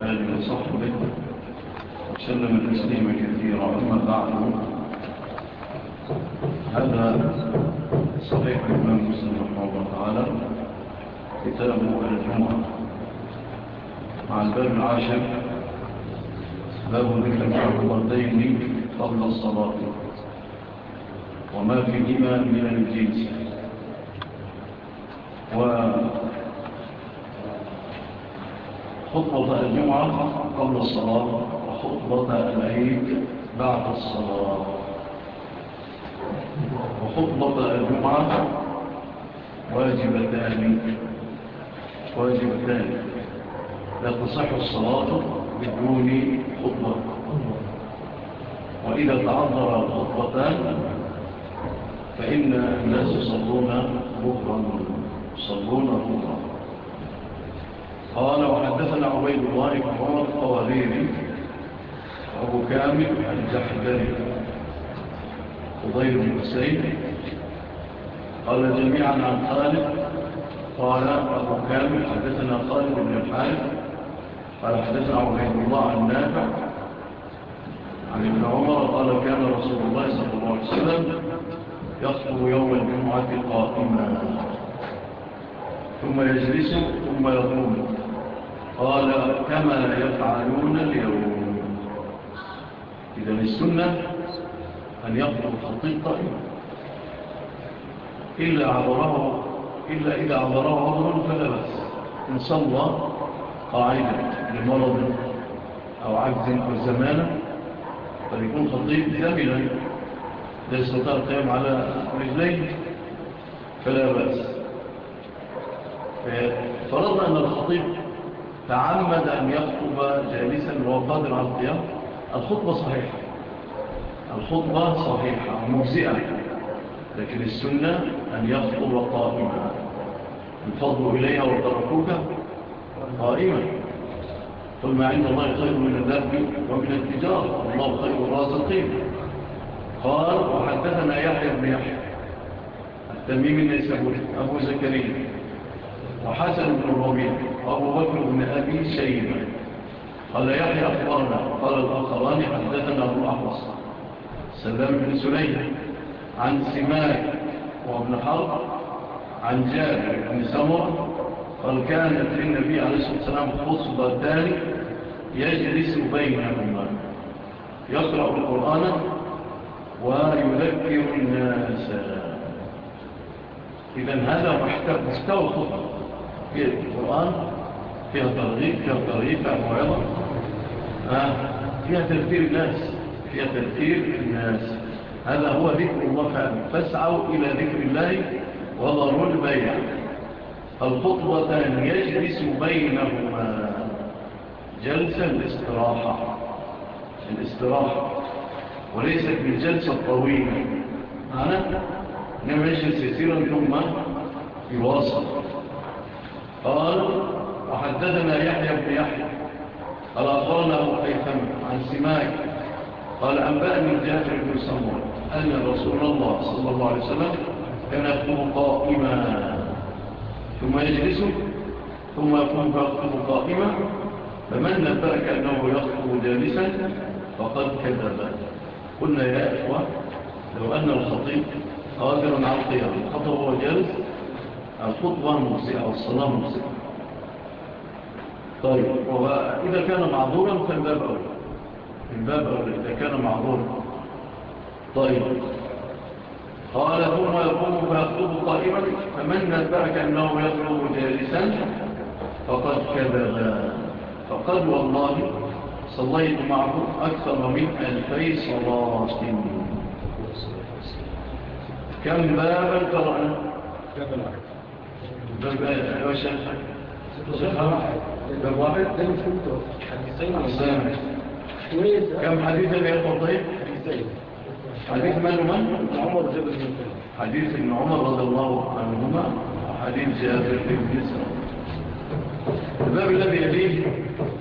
آله وصحبه وسلم تسليما كثيرا أما بعد. هذا صحيح الإمام مسلم رحمه الله تعالى كتابه الجمعة. مع الباب العاشر باب ذكر الوردين قبل الصلاة وما فيهما من الجنس. و خطبة الجمعة قبل الصلاة وخطبة العيد بعد الصلاة. وخطبة الجمعة واجبتان. واجبتان. لا تصح الصلاة بدون خطبة. وإذا تعذر الخطبتان فإن الناس يصلون مفرا يصلون مفرا قال وحدثنا عبيد الله بن عمر الطواليني أبو كامل الجحدري قضير بن حسين قال جميعا عن خالد قال أبو كامل حدثنا خالد بن الحارث قال حدثنا عبيد الله عن نافع عن ابن عمر قال كان رسول الله صلى الله عليه وسلم يخطب يوم الجمعة قائما ثم يجلس ثم يقوم. قال كما يفعلون اليوم. إذا السنة أن يقضوا خطيطة إلا عبره إلا إذا عبره عبر فلا بس إن صلى قاعدة لمرض أو عجز أو زمانة فليكون خطيب ذاملا لا يستطيع القيام على رجليه فلا بأس. فرضنا أن الخطيب تعمد أن يخطب جالسا وقادر على القيام. الخطبة صحيحة. الخطبة صحيحة مجزئة. لكن السنة أن يخطب قائما. انفضوا إليها وتركوك قائما. قل ما عند الله خير من الذهب ومن التجارة. الله خير الرازقين. قال وحدثنا يحيى بن يحيى التميم النسابوري أبو زكريا وحسن بن الربيع أبو بكر بن أبي شيبة قال يحيى أخبرنا قال الأخران حدثنا أبو أحوص. سلام بن سليم عن سماك وابن حرب عن جابر بن سمر قال كانت للنبي عليه الصلاة والسلام خصبة ثاني يجلس بينهما. يقرأ القرآن ويذكر الناس. إذن هذا محتوى الخطبة في القرآن. فيها ترغيب فيها ترغيب فيها موعظة. آه، فيها تذكير الناس فيها تذكير الناس. هذا هو ذكر الله فاسعوا إلى ذكر الله وضروا البيع. الخطوة يجلس بينهما. جلسة الاستراحة. الاستراحة. وليست بالجلسة الطويلة. معنا نعم يجلس يسيرا ثم يواصل. قال وحدثنا يحيى بن يحيى قال أخوانا وحيثم عن سماك قال أنبأني من جافر بن سمر أن رسول الله صلى الله عليه وسلم كان يقوم قائما ثم يجلس ثم يقوم فيقوم قائما فمن نبأك أنه يخطب جالسا فقد كذب. قلنا يا أخوة لو أن الخطيب قادر على القيام خطب وجلس الخطبة مرسئة والصلاة مرسئة طيب وإذا كان معذورا فإن باب أولى. الباب باب أولى إذا كان معذورا. طيب. قال ثم يقوم فيخطب قائما فمن نتبعك أنه يطلب جالسا فقد كذب. فقد والله صليت معه أكثر من ألفي صلاة. كم بابا قرأنا؟ بابا بابا بابا البوابات ده مش حديثين ولا كم حديث ابي يقول طيب حديثين. حديث من من عمر جبل حديث ابن عمر رضي الله عنهما حديث جابر بن يسرى الباب الذي يليه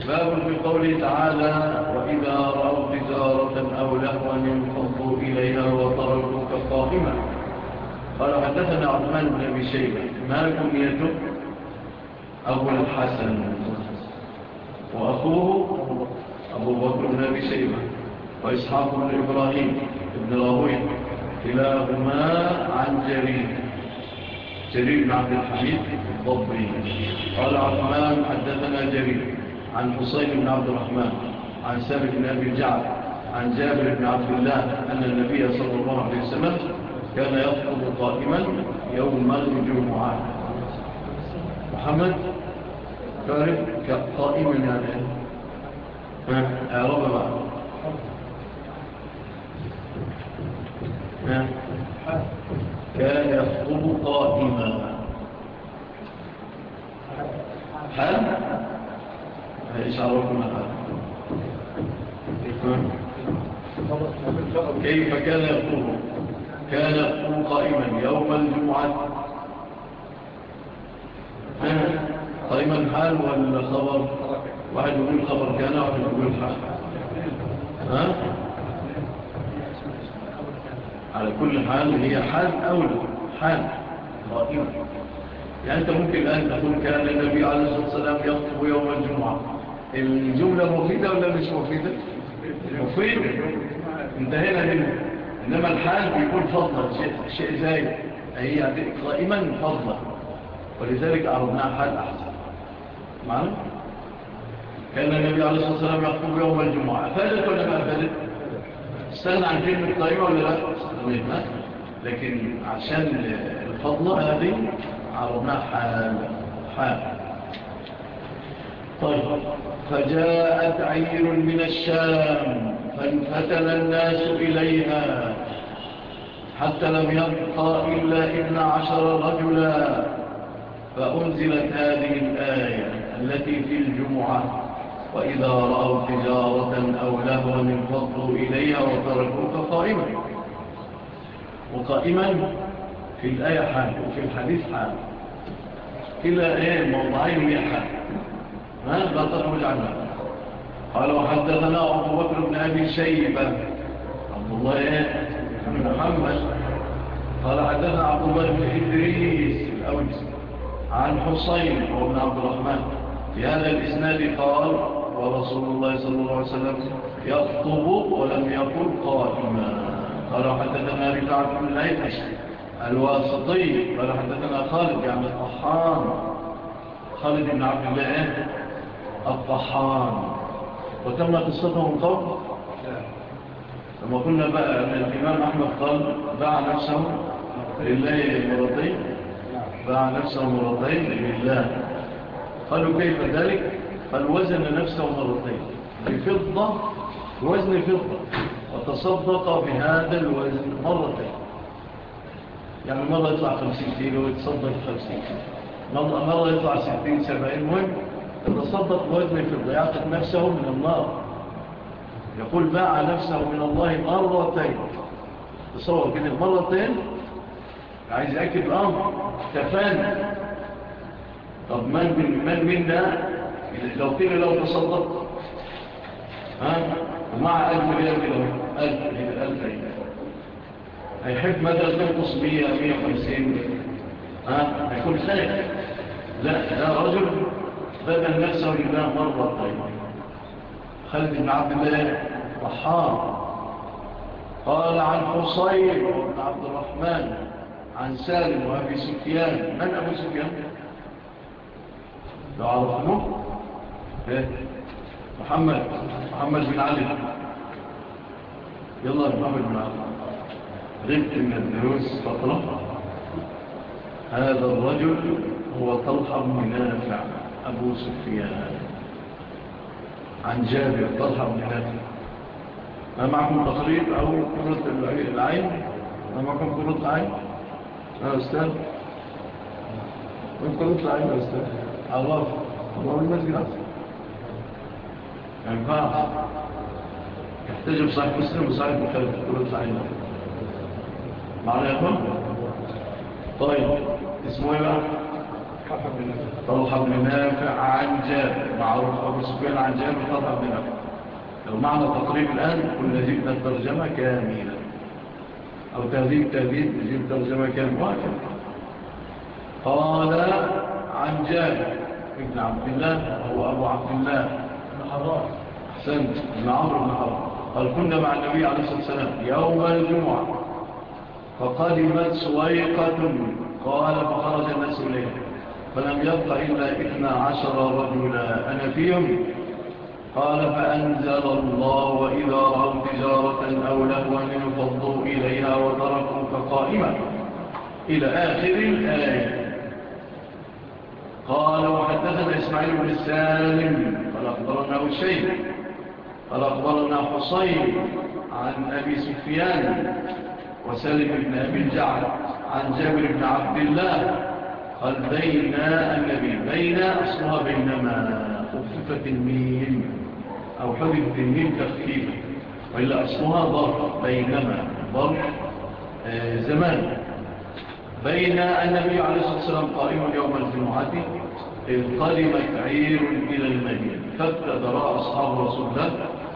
باب في قوله تعالى وإذا رأوا تجارة أو لهوا انفضوا إليها وتركوك قائمة قال حدثنا عثمان بن أبي شيبة ما كنيته أبو الحسن. وأخوه أبو بكر بن أبي سيبة وإسحاق بن إبراهيم بن راهوي كلاهما عن جرير. جرير بن عبد الحميد الضبري. قال عثمان حدثنا جرير عن حسين بن عبد الرحمن عن سابق بن أبي جعفر عن جابر بن عبد الله أن النبي صلى الله عليه وسلم كان يخطب قائما يوم الجمعة. محمد تعرف قائما على ها ربع بعض كان يخطب قائما هل إيش عرفنا كيف كان يخطب كان يخطب قائما يوم الجمعه قائما الحال خبر واحد يقول خبر كان واحد يقول حال ها؟ على كل حال هي حال أولى حال. قائمة يعني أنت ممكن الآن تقول كان النبي عليه الصلاة والسلام يخطب يوم الجمعة. الجملة مفيدة ولا مش مفيدة؟ مفيدة انتهينا هنا إنما الحال بيكون فضل شيء زائد. هي يعني قائما فضل ولذلك أعرضناها حال أحسن. معلوم كان النبي عليه الصلاة والسلام يخطب يوم الجمعة فاجت ولا ما فاجت استغنى عن كلمة طيبة ولا لا لكن عشان الفضلة هذه عرضنا حال حال طيب فجاءت عير من الشام فانفتل الناس إليها حتى لم يبقى إلا إن عشر رجلا فأنزلت هذه الآية التي في الجمعة وإذا رأوا تجارة أو لهوا انفضوا إليها وتركوك قائما. وقائما في الآية حال وفي الحديث حال. كلا إيه موضعين مية حال؟ ما لا تخرج عنها. قال وحدثنا أبو بكر بن أبي شيبة. عبد الله بن محمد. قال حدثنا عبد الله بن إدريس الأوجس عن حسين وابن عبد الرحمن. في هذا الإسناد قال ورسول الله صلى الله عليه وسلم يخطب ولم يقل قائما. قال حدثنا رفع بن ليحش الواسطي قال حدثنا خالد يعني الطحان. خالد بن عبد الله الطحان. وتم قصته من قبل لما قلنا بقى أن الإمام أحمد قال باع نفسه لله مرضين. باع نفسه مرضين لله. قالوا كيف ذلك؟ قال وزن نفسه مرتين. بفضة وزن فضة. وتصدق بهذا الوزن مرتين. يعني مرة يطلع 50 كيلو ويتصدق 50 مرة, مرة يطلع 60 70 مهم يتصدق وزن فضة يعتق نفسه من النار. يقول باع نفسه من الله مرتين. تصور كده مرتين؟ عايز يأكد الأمر كفانا. طب من من من منا لو فينا لو تصدق. ها؟ ومع ألف ريال كده ألف ريال ألف ريال. هيحب مدرسة تنقص 100 150 ها؟ هيكون خير لا ده رجل بدل نفسه لله مرة طيبة خالد بن عبد الله ضحار قال عن حصير بن عبد الرحمن عن سالم وأبي سفيان. من أبو سفيان؟ لو عرفتموه إيه؟ محمد محمد بن علي. يلا يا محمد بن علي. غبت من الدروس فترة. هذا الرجل هو طلحة بن نافع أبو سفيان. عن جابر طلحة بن نافع. ما معكم تخريط أو قرة العين؟ ما معكم قرة العين؟ يا أستاذ؟ وين قرة العين يا أستاذ؟ الله الله المسجد ما ينفعش يحتاج صحيح مسلم وصحيح بخاري كلهم صحيح معنا يا اخوان طيب اسمه إيه بقى طلحة بن نافع عن جابر معروف أبو سفيان عن جابر طلحة بن نافع لو معنى تقريب الآن كنا جبنا الترجمة كاملة أو تهذيب تهذيب نجيب ترجمة كاملة وهكذا قال عن جابر ابن عبد الله هو أبو عبد الله بن حرام أحسنت. بن عمرو بن حرام قال كنا مع النبي عليه الصلاة والسلام يوم الجمعة. فقدمت سويقة. قال فخرج الناس إليه فلم يبقى إلا إثنى عشر رجلا. أنا في يومي قال فأنزل الله وإذا رأوا تجارة أو لهوا انفضوا إليها وتركوك قائمة إلى آخر الآية. قال وحدثنا إسماعيل بن السالم قال أخبرنا أسيد قال أخبرنا حصين عن أبي سفيان وسلم بن أبي الجعل عن جابر بن عبد الله قال بينا النبي بينا أصلها بينما خففت الميم أو حدث الميم تخفيفة وإلا أصلها ضر بينما ضر آه، زمان. بين النبي عليه الصلاة والسلام قائم يوم الجمعة انقلبت عير إلى المدينة فابتدراء أصحاب رسول الله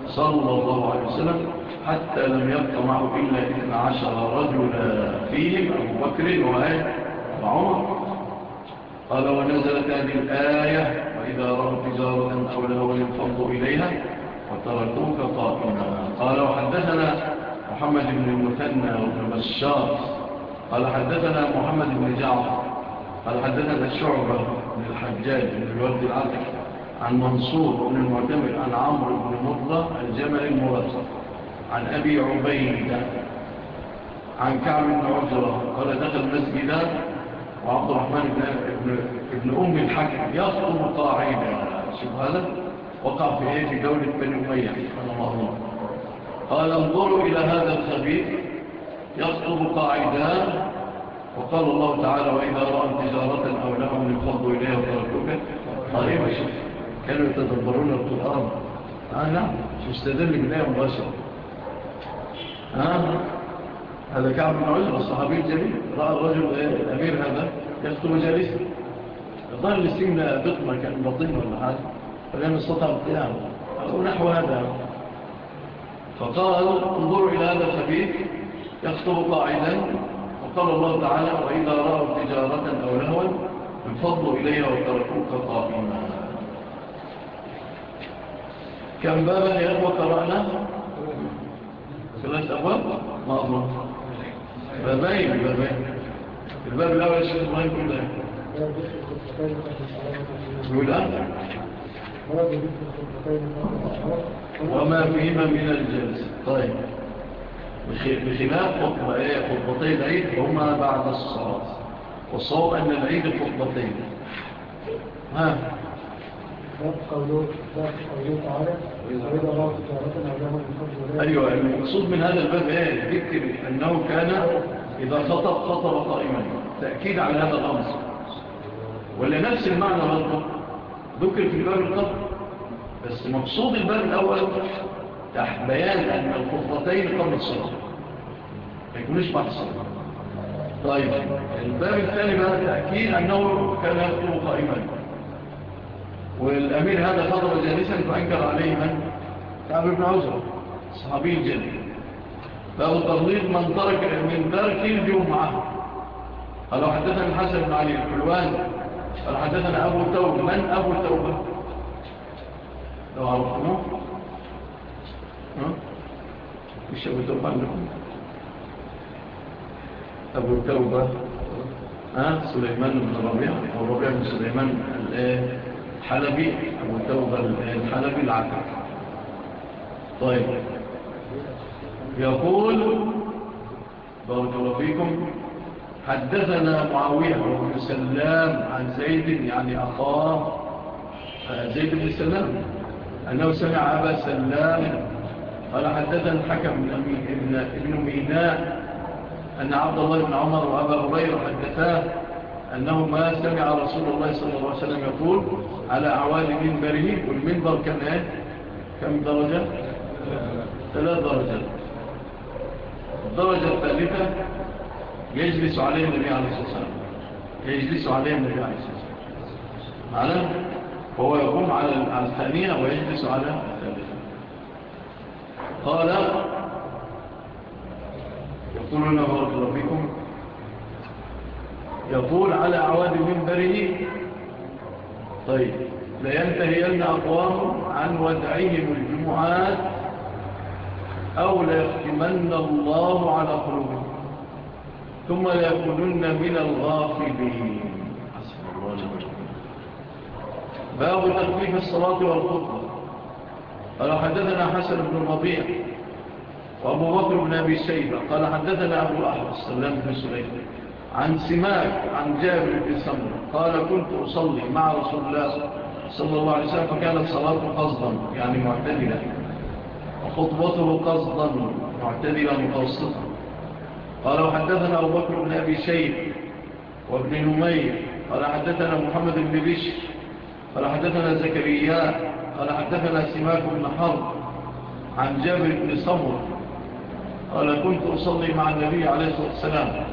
صلى الله عليه وسلم حتى لم يبقى معه إلا 12 رجل فيهم أبو بكر وآية وعمر. قال ونزلت هذه الآية وإذا رأوا تجارة أو لهوا إليها فتركوك قائما. قال وحدثنا محمد بن المثنى وابن بشار. قال حدثنا محمد بن جعفر. قال حدثنا الشعبة بن الحجاج بن الوالد العبد عن منصور بن المعتمر عن عمرو بن مضة الجمل المرسل عن أبي عبيدة عن كعب بن عزرة قال دخل مسجدا وعبد الرحمن بن, ابن, ابن أم الحكم يصدر قاعدة شوف هذا؟ وقع في إيه في دولة بني أمية الله. مهرور قال انظروا إلى هذا الخبيث يصدر قاعدان وقال الله تعالى وإذا رأى تجارة أو لهم انفضوا إليها وتركوك. طريقة كانوا يتدبرون القرآن. أنا نعم يستدل بناء مباشرة. آه، هذا كعب بن عزر الصحابي الجليل رأى الرجل آه، الأمير هذا يخطب جالسا. ظهر للسجن بطمة كان بطين ولا حاجة فلم يستطع القيام أو نحو هذا. فقال انظروا إلى هذا الخبيث يخطب قاعدا. قال الله تعالى وإذا رأوا تجارة أو لهوا انفضوا إليها وتركوك قائما كم بابا يا أبوة قرأنا ثلاث أبواب ما أظن بابين بابين. الباب الأول يا شيخ الله كل ده يقول أنت وما فيهما من الجلس طيب. بخلاف خطبتي العيد هما بعد الصلاة والصواب أن العيد خطبتين ها قوله تعالى أيوة المقصود من هذا الباب إيه؟ أنه كان إذا خطب خطب قائما. تأكيد على هذا الأمر. ولا نفس المعنى ذكر في الباب القبر. بس مقصود الباب الأول تحت بيان أن الخطتين قبل الصلاة. ما يكونش بعد الصلاة. طيب الباب الثاني بقى تأكيد أنه كان يخطب قائما. والأمير هذا خطب جالسا فأنكر عليه من؟ كعب بن عزر صحابي الجليل. باب التغليظ من ترك من ترك الجمعة. قالوا حدثنا حسن بن علي الحلوان قال حدثنا أبو التوبة. من أبو التوبة؟ لو عرفتموه. الشاب طبعا أبو ها سليمان بن ربيع أو ربيع بن سليمان الحلبي أبو توبه الحلبي العقل۔ طيب يقول بارك الله فيكم حدثنا معاوية بن سلام عن زيد يعني أخاه زيد بن سلام أنه سمع أبا سلام قال حدثنا الحكم ابن ابن ميناء أن عبد الله بن عمر وأبا هريرة حدثاه أنه ما سمع رسول الله صلى الله عليه وسلم يقول على أعوال منبره والمنبر كان إيه؟ كم درجة؟ ثلاث درجات. الدرجة الثالثة يجلس عليه النبي عليه الصلاة والسلام. يجلس عليه النبي عليه الصلاة والسلام. على هو يقوم على الثانية ويجلس على قال يقول لنا بارك الله فيكم يقول على عواد منبره طيب لينتهين أقوام عن ودعهم الجمعات أو ليختمن الله على قلوبهم ثم ليكونن من الغافلين. باب تخفيف الصلاة والخطبة. قال حدثنا حسن بن الربيع وأبو بكر بن أبي سيبة قال حدثنا أبو أحرص سلم بن سليم عن سماك عن جابر بن سمر قال كنت أصلي مع رسول الله صلى الله عليه وسلم فكانت صلاته قصدا يعني معتدلة وخطبته قصدا معتدلة متوسطة. قال وحدثنا أبو بكر بن أبي شيب وابن نمير قال حدثنا محمد بن بشر قال حدثنا زكريا قال حدثنا سماك بن حرب عن جابر بن صبر قال كنت أصلي مع النبي عليه الصلاة والسلام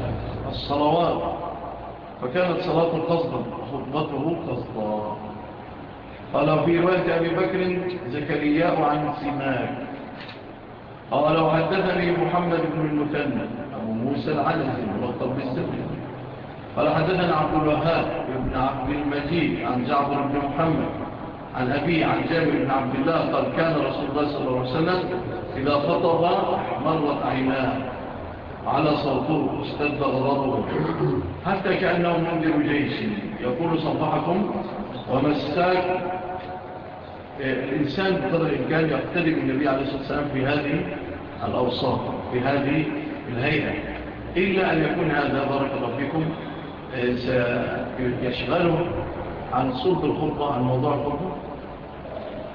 الصلوات فكانت صلاة قصدا خطبته قصدا. قال في رواية أبي بكر زكرياء عن سماك. قال وحدثني محمد بن المثنى أبو موسى العلم مرتب بالسفر قال حدثنا عبد الوهاب بن عبد المجيد عن جعفر بن محمد عن أبي عن جابر بن عبد الله قال كان رسول الله صلى الله عليه وسلم إذا خطب مرت عيناه على صوته استد غضبه حتى كأنه منذر جيش. يقول صفحكم ومساك الإنسان بقدر الإمكان يقتدم النبي عليه الصلاة والسلام في هذه الأوصاف في هذه الهيئة. إلا أن يكون هذا بارك ربكم سيشغله عن صوت الخطبة عن موضوع الخطبة.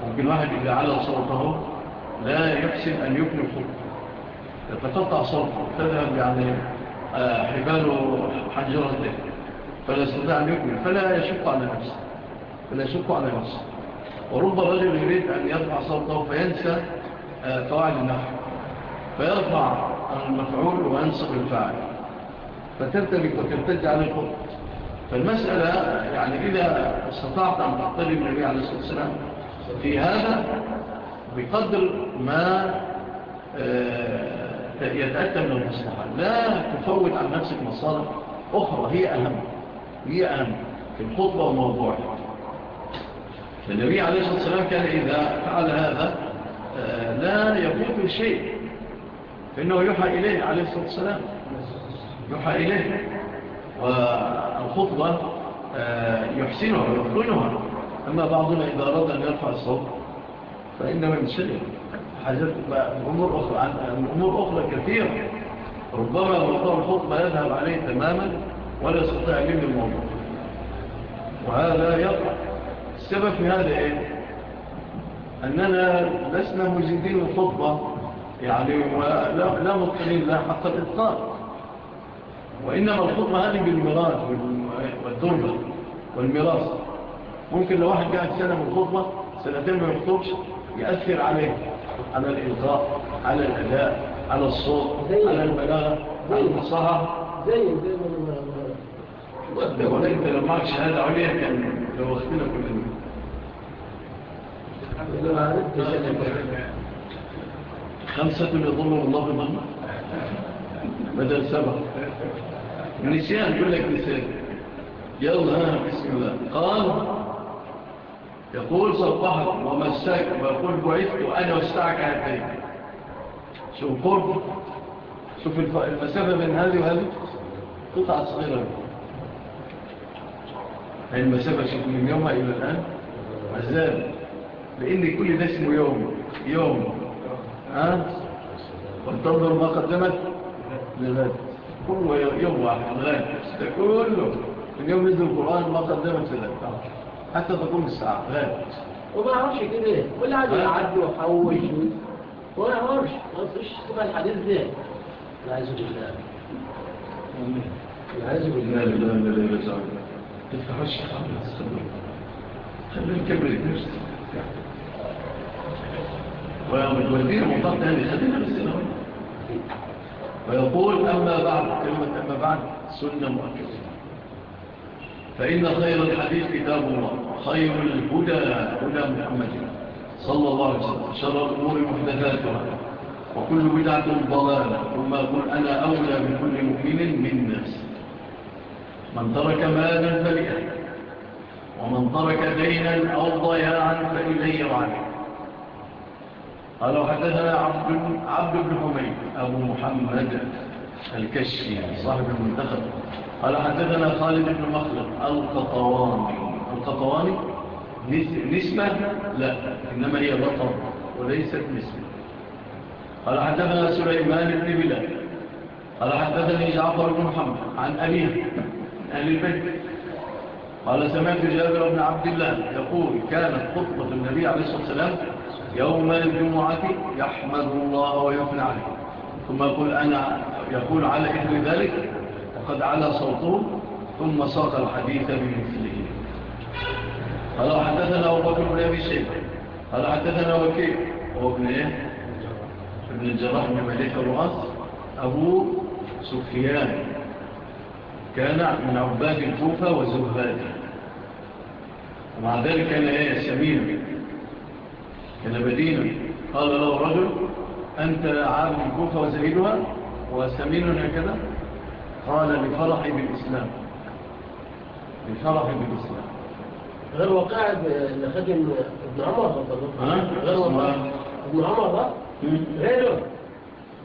ممكن واحد إذا على صوته لا يحسن أن يبني الخطبة. يتقطع صوته تذهب يعني آه، حباله حجرة فلا يستطيع أن يبني فلا يشق على نفسه. فلا يشق على نفسه. ورب رجل يريد أن يرفع صوته فينسى آه، قواعد النحو. فيرفع المفعول وينسى الفاعل. فترتبك وترتج على الكفر فالمسألة يعني إذا استطعت أن تقترب النبي عليه الصلاة والسلام في هذا بقدر ما آه، يتأتى من المصلحة. لا تفوت عن نفسك مصالح أخرى هي أهم. هي أهم في الخطبة والموضوع. النبي عليه الصلاة والسلام كان إذا فعل هذا آه، لا يفوت شيء فإنه يوحى إليه عليه الصلاة والسلام. يوحى إليه. والخطبة آه، يحسنها ويتقنها أما بعضنا إذا أراد أن يرفع الصوت فإنما ينشغل حاجات أمور أخرى أمور أخرى كثيرة. ربما موضوع الخطبة يذهب عليه تماما ولا يستطيع علم الموضوع. وهذا يقع. السبب في هذا إيه؟ أننا لسنا مجدين الخطبة يعني لا مطلين لا حتى الإطلاق وإنما الخطبة هذه بالميراث والدربة والميراث. ممكن لو واحد جاءت سنة من الخطبة سنتين من يخطبش يأثر عليه على الإلقاء على الأداء على الصوت على البلاغة على الفصاحة زي زي ما وأنت لو معك شهادة عليها كان لو اختنا كلنا خمسة يضمر الله بمهما بدل سبعة. نسيان يقول لك مثال يلا ها بسم الله. قال يقول صبحت ومساك ويقول بعثت أنا واستعك هاتين شوف قرب. شوف المسافة بين هذه وهذه. قطعة صغيرة. هذه المسافة شوف من يومها إلى الآن. عذاب لأن كل ده اسمه يوم. يوم. ها؟ وانتظر ما قدمت؟ لذلك هو يوم واحد غير كله من يوم نزل القرآن ما قدمت ذلك. حتى تقوم الساعة غير وما عرفش كده. كل هذا عد وحوش. وما عرفش ما تصيش تبقى الحديث ده. العياذ بالله. العياذ بالله. لا لا لا لا لا تفعش خلاص خلينا نكمل الدرس. ويوم الوزير مضاد هذه خلينا بس ويقول أما بعد كلمة أما بعد سنة مؤكدة. فإن خير الحديث كتاب الله خير الهدى هدى محمد صلى الله عليه وسلم شر الأمور محدثاتها وكل بدعة ضلالة ثم أقول أنا أولى بكل مؤمن من نفسي من ترك مالا فلئا ومن ترك دينا أو ضياعا فإليه وعليه قالوا حدثنا عبد عبد بن حميد أبو محمد الكشي صاحب المنتخب. قال حدثنا خالد بن مخلد القطواني. القطواني؟ نسبة؟ لا إنما هي بطر وليست نسبة. قال حدثنا سليمان بن بلال. قال حدثني جعفر بن محمد عن أبيه أهل البيت. قال سمعت جابر بن عبد الله يقول كانت خطبة النبي عليه الصلاة والسلام يوم الجمعة يحمد الله ويثنى عليه. ثم يقول أنا يقول على إذن ذلك وقد على صوته ثم ساق الحديث بمثله. قال حدثنا أبو بكر بن أبي سيد قال حدثنا وكيف هو ابن إيه؟ ابن الجراح بن مليك الرؤاس أبو سفيان. كان من عباد الكوفة وزهاد. ومع ذلك كان إيه؟ سمين إلى قال له رجل أنت عالم الكوفة وسيدها وسمينها كذا؟ قال لفرحي بالإسلام. لفرحي بالإسلام. غير وقاعة اللي خدم ابن عمر غير وقع ابن عمر ده غيره.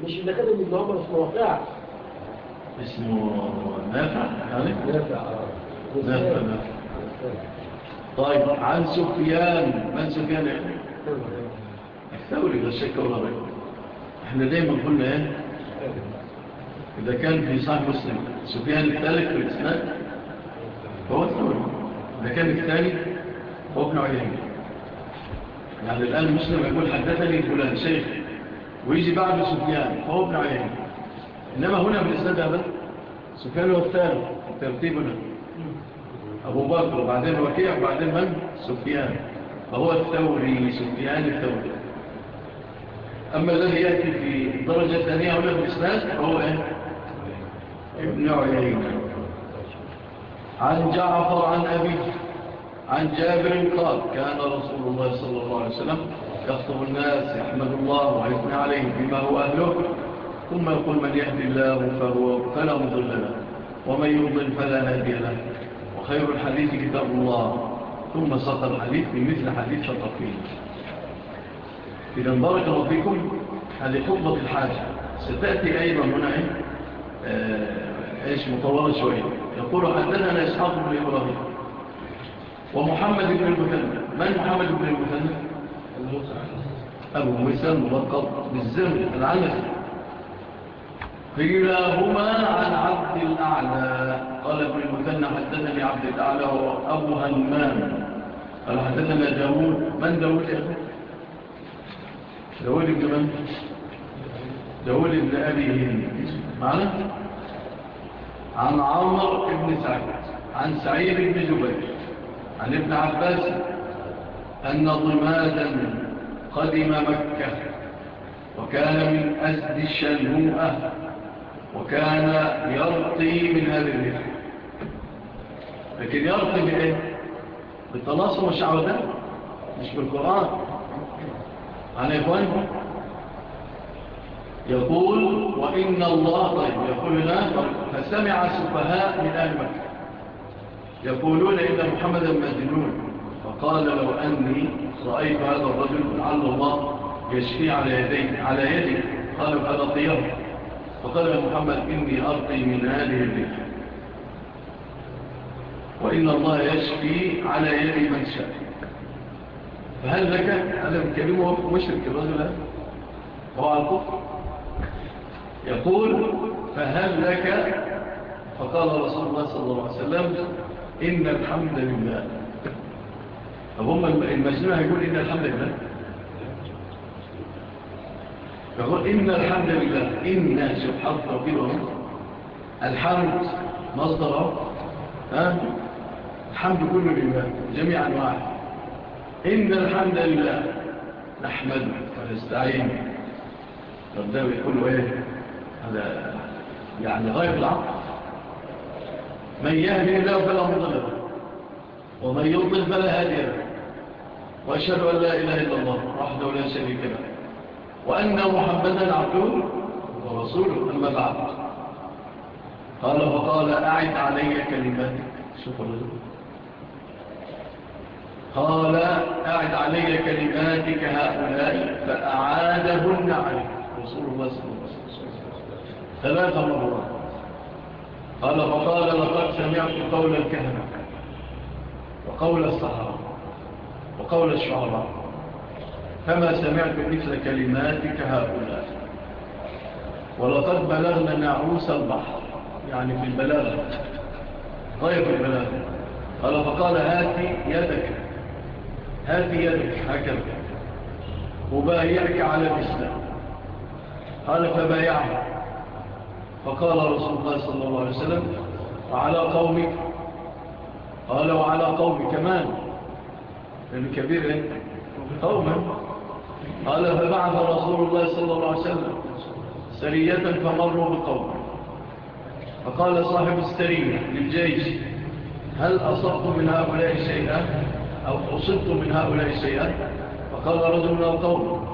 مش اللي خدم ابن عمر اسمه وقاعة اسمه نافع يعني؟ نافع آه. نافع نافع. طيب عن سفيان من سفيان يعني؟ الثوري لا شك ولا الكورة إحنا دايما قلنا إيه؟ إذا كان في صاحب مسلم سفيان الثالث في الإسلام فهو الثوري. إذا كان الثاني هو ابن عيان يعني الآن مسلم يقول حدثني فلان شيخ ويجي بعد سفيان فهو ابن عيان إنما هنا في الإسلام أبدا سفيان هو الثالث ترتيبنا. أبو بكر وبعدين وكيع وبعدين من؟ سفيان. فهو الثوري سفيان الثوري. أما الذي يأتي في الدرجة الثانية أولا بالإسناد فهو إيه؟ ابن عيين عن جعفر عن أبي عن جابر قال كان رسول الله صلى الله عليه وسلم يخطب الناس يحمد الله ويثنى عليه بما هو أهله. ثم يقول من يهدي الله فهو فلا مضل له ومن يضل فلا هادي له. وخير الحديث كتاب الله. ثم سقط الحديث بمثل حديث شطفين إذا بارك ربكم هذه خطبة الحاجة ستأتي أيضا هنا إيه؟ آه، إيش مطولة شوية. يقول حدثنا إسحاق بن إبراهيم ومحمد بن المثنى. من محمد بن المثنى؟ أبو موسى الملقب بالزمن العلمي. كلاهما عن عبد الأعلى. قال ابن المثنى حدثني عبد الأعلى وأبو أبو قال حدثنا داود من داود يا أخي؟ داود ابن من؟ داود ابن أبي هند. معنا عن عمر ابن سعيد عن سعيد ابن جبير عن ابن عباس أن ضمادا قدم مكة وكان من أسد الشنوءة وكان يرقي من هذه الرحلة لكن يرقي بإيه؟ بالتناصر والشعوذات مش بالقرآن أنا إخواني يقول وإن الله طيب يقول لا فسمع سفهاء من أهل مكة. يقولون إن محمد المجنون فقال لو أني رأيت هذا الرجل لعل الله يشفي على يديه على يدي. قالوا هذا قيام فقال يا محمد إني أرقي من هذه الريح وإن الله يشفي على يد من شاء. فهل لك؟ هذا الكلمة وفق مشرك الرجل هو على الكفر. يقول فهل لك؟ فقال رسول الله صلى الله عليه وسلم إن الحمد لله. طب المجنوع يقول إن الحمد لله. يقول إن الحمد لله. إن سبحانه وتعالى الحمد مصدره ها؟ الحمد كله لله جميعا واحد إن الحمد لله نحمده ونستعين ربنا يقول إيه؟ هذا يعني غير العقل. من يهدي الله فلا مضلل ومن يضل فلا هادي له. وأشهد أن لا إله إلا الله وحده لا شريك له وأن محمدا عبده ورسوله. أما بعد قال وقال أعد علي كلمتك. شكرا. لك قال أعد علي كلماتك هؤلاء فأعادهن عليك. رسول الله صلى الله عليه وسلم. ثلاث مرات. قال فقال لقد سمعت قول الكهنة وقول الصحراء وقول الشعراء. فما سمعت مثل كلماتك هؤلاء. ولقد بلغنا نعوس البحر. يعني في البلاغة. طيب البلاغة. قال فقال هاتي يدك. هذه الحكم وبايعك على الإسلام. قال فبايعه. فقال رسول الله صلى الله عليه وسلم وعلى قومك. قال وعلى قومي كمان. من كبير إيه؟ قوما قال فبعث رسول الله صلى الله عليه وسلم سرية فمروا بقوم. فقال صاحب السرية للجيش هل أصبت من هؤلاء شيئا؟ أو أصبت من هؤلاء السيئات؟ فقال رجل من القوم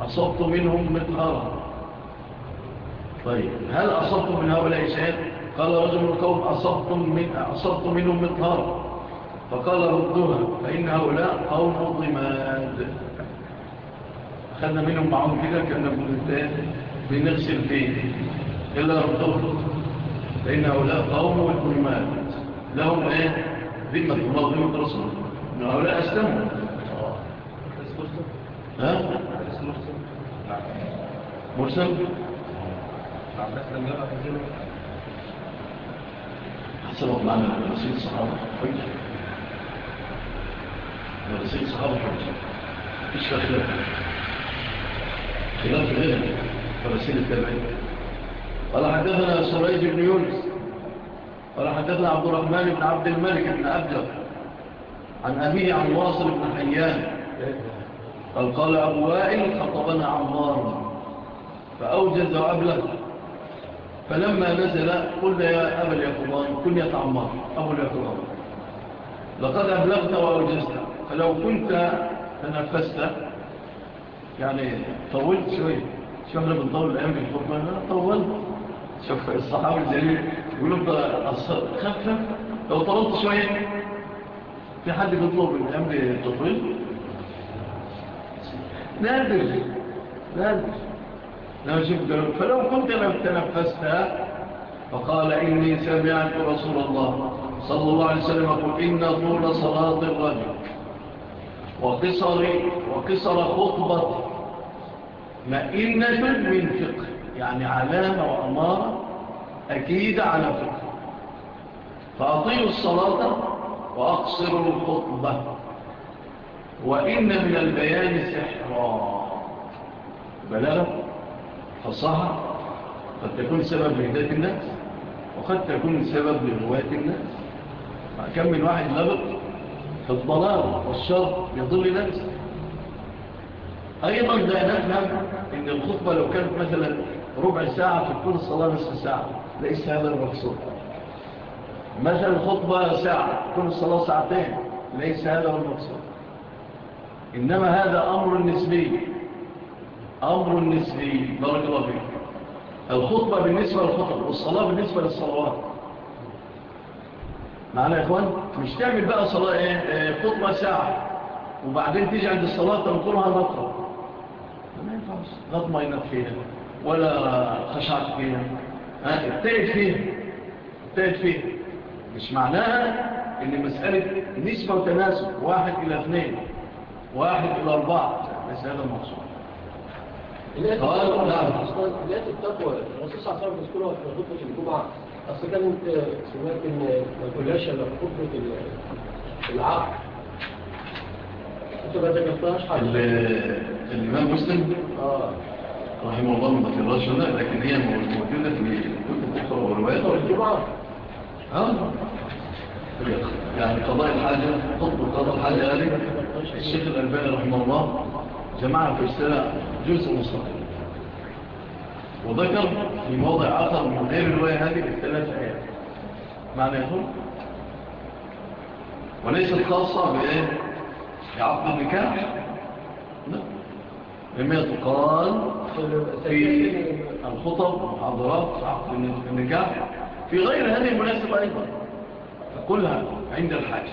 أصبت منهم مقهارا طيب هل أصبت من هؤلاء السيئات؟ قال رجل القوم أصبت, من أصبت منهم مقهارا فقال ردوها فإن هؤلاء قوم ضماد. أخذنا منهم معهم كده كأن بنتان بنغسل فيه إلا ردوها. فإن هؤلاء قوم ضماد. لهم إيه؟ ذمة الله ذمة رسول الله. انه هؤلاء اسلموا ها؟ مرسل مرسل حسن الله معنا رسيل صحابة حجة رسيل صحابة حجة مفيش خلاف خلاف غير فرسيل التابعين قال حدثنا سريج بن يونس قال حدثنا عبد الرحمن بن عبد الملك بن أبدر عن أبيه عن واصل بن حيان قال قال أبو وائل خطبنا عمار فأوجز وأبلغ فلما نزل قلنا يا أبا اليقظان كنية عمار أبو اليقظان. لقد أبلغت وأوجزت فلو كنت تنفست يعني طولت شوية شو أحنا بنطول الأيام الفرقة أنا طولت. شوف الصحابة الجليل يقولون خف خف. لو طولت شوية في حد بيطلب من الأمر التطويل نادر نادر فلو كنت لم تنفستها فقال إني سمعت رسول الله صلى الله عليه وسلم يقول إن طول صلاة الرجل وقصر, وقصر خطبة مئنة من فقه يعني علامة وأمارة أكيد على فقه فأطيل الصلاة وأقصر الخطبة. وإن من البيان سحرا. بلغة فصحة قد تكون سبب لهدات الناس وقد تكون سبب لهوات الناس. كم من واحد لبق في الضلال والشر يضل الناس أيضا لا نفهم أن الخطبة لو كانت مثلا ربع ساعة في الصلاة نصف ساعة. ليس هذا المقصود. مثل خطبة ساعة تكون الصلاة ساعتين ليس هذا هو المقصود إنما هذا أمر نسبي. أمر نسبي بارك الله فيك. الخطبة بالنسبة للخطب والصلاة بالنسبة للصلوات. معنا يا إخوان؟ مش تعمل بقى صلاة إيه, إيه، خطبة ساعة وبعدين تيجي عند الصلاة تنقرها نقرة ما ينفعش. لا اطمئنت فيها ولا خشعت فيها. ابتعد فيها. ابتعد فيها. مش معناها إن مسألة نسبة وتناسب واحد إلى اثنين واحد إلى أربعة مسألة مقصودة لا التقوى الرسول صلى الله عليه وسلم مذكورها في خطبة الجمعة أصل كانت سمعت إن ما تقولهاش إلا في خطبة العقل أنت ما ذكرتهاش حاجة؟ الإمام مسلم؟ آه. رحمه الله ما ذكرهاش لا لكن هي موجودة في كتب الأخرى يعني قضاء الحاجة تطبق قضاء الحاجة قالي الشيخ الألباني رحمه الله جمعها في السنة جزء مستقل. وذكر في موضع آخر من غير الرواية هذه الثلاث آيات. معنى يقول وليست خاصة بإيه؟ بعقد النكاح؟ لا. لما تقال في الخطب محاضرات عقد النكاح في غير هذه المناسبة أيضا. فكلها عند الحاجة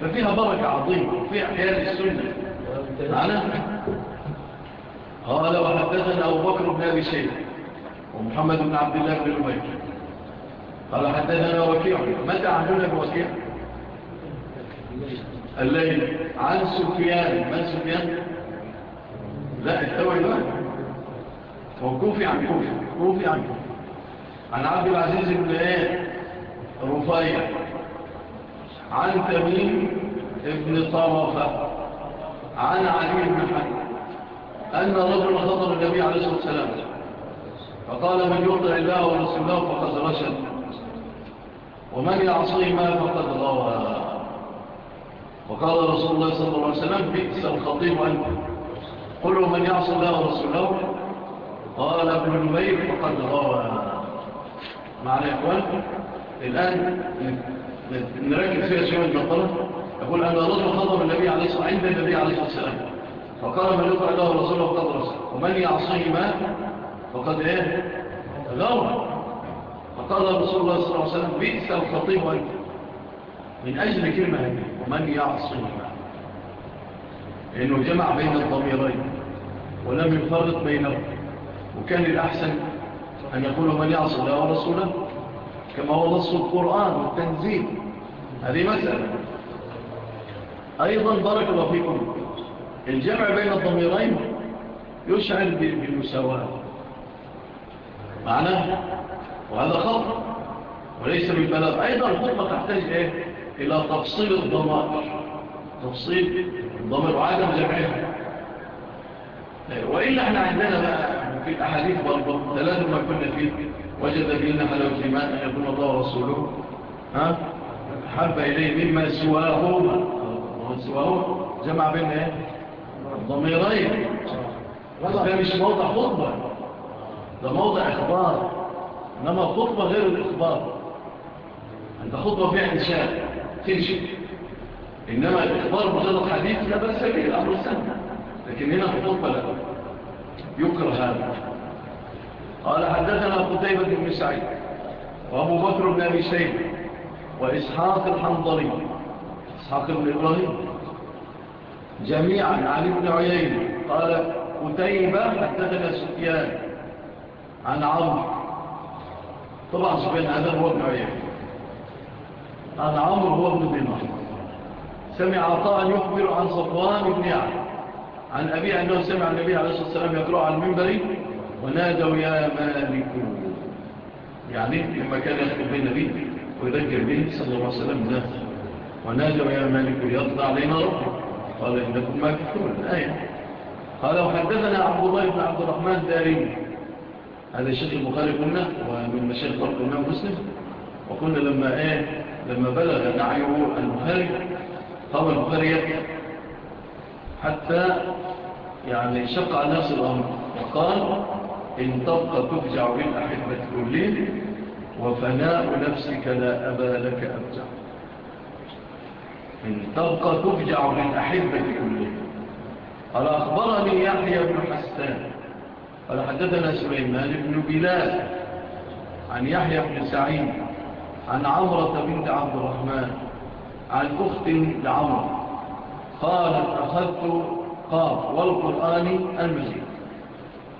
ففيها بركة عظيمة وفيها حيال السنة. معنا؟ قال وحدثنا أبو بكر بن أبي شيخ ومحمد بن عبد الله بن أمير قال حدثنا وكيع. متى عهدنا بوكيع؟ الليل. عن سفيان. ما سفيان؟ لا التوعي لا وكوفي عن كوفي. كوفي عن كوفي. عن عبد العزيز بن رفيع عن تميم ابن طرفة عن علي بن حد أن رجل خطر النبي عليه الصلاة والسلام. فقال من يطع الله ورسوله فقد رشد. ومن يعصيهما فقد غوى. وقال رسول الله صلى الله عليه وسلم بئس الخطيب أنت. قلوا من يعصي الله ورسوله؟ قال ابن الميت فقد غوى. معنا يا أخوانكم. الآن نركز فيها سيوم المطلب أقول أن الرجل خضر النبي عليه الصلاة عند النبي عليه الصلاة والسلام. فقال من يقرأ له رسوله وقد رسل ومن يعصيهما فقد إيه؟ غور فقال رسول الله صلى الله عليه وسلم بئس الخطيب أنت. من أجل كلمة هذه ومن يعصيهما لأنه جمع بين الضميرين ولم يفرق بينهم وكان الأحسن أن يقول من يعصي الله ورسوله كما هو نص القرآن والتنزيل. هذه مسألة. أيضا بارك الله فيكم. الجمع بين الضميرين يشعر بالمساواة. معنى وهذا خطر وليس بالبلاغ. أيضا الخطبة تحتاج إيه؟ إلى تفصيل الضمائر. تفصيل الضمائر وعدم جمعها. طيب، وإلا إحنا عندنا بقى في الأحاديث برضه ثلاث ما كنا فيه. وجد فينا حلوة الإيمان أن يكون الله ورسوله ها؟ حب إليه مما سواهما سواهما جمع بين إيه؟ ضميرين. ده مش موضع خطبة. ده موضع إخبار. إنما الخطبة غير الإخبار. أنت خطبة فيها إنشاء. تنشئ إنما الإخبار مجرد حديث لا بأس به الأمر السنة لكن هنا الخطبة لا. يكره هذا. قال حدثنا قتيبة بن سعيد وأبو بكر بن أبي شيبه وإسحاق الحنظري إسحاق بن إبراهيم. جميعا عن ابن عيينة. قال قتيبة حدثنا سفيان عن عمرو. طبعا سفيان هذا هو ابن عيينة. عن عمرو هو ابن دينار. سمع عطاء يخبر عن صفوان بن يعلم عن أبي أنه سمع النبي عليه الصلاة والسلام يقرأ على المنبر ونادوا يا مالك. يعني لما كان يخطب به النبي ويذكر به صلى الله عليه وسلم ده ونادوا يا مالك ليقضى علينا ربك. قال إنكم ما كفتون الآية. قال وحدثنا عبد الله بن عبد الرحمن داري. هذا الشيخ البخاري قلنا ومن مشايخ طرق الإمام مسلم وقلنا لما إيه؟ لما بلغ نعيه البخاري. قال البخاري يبكي حتى يعني شق على نفس الأمر وقال إن تبقى تفجع بالأحبة كلين وفناء نفسك لا أبا لك أبجع. إن تبقى تفجع بالأحبة كلين. قال أخبرني يحيى بن حسان. قال حدثنا سليمان بن بلال عن يحيى بن سعيد عن عمرة بنت عبد الرحمن عن أخت لعمرة. قال أخذت قاف والقرآن المزيد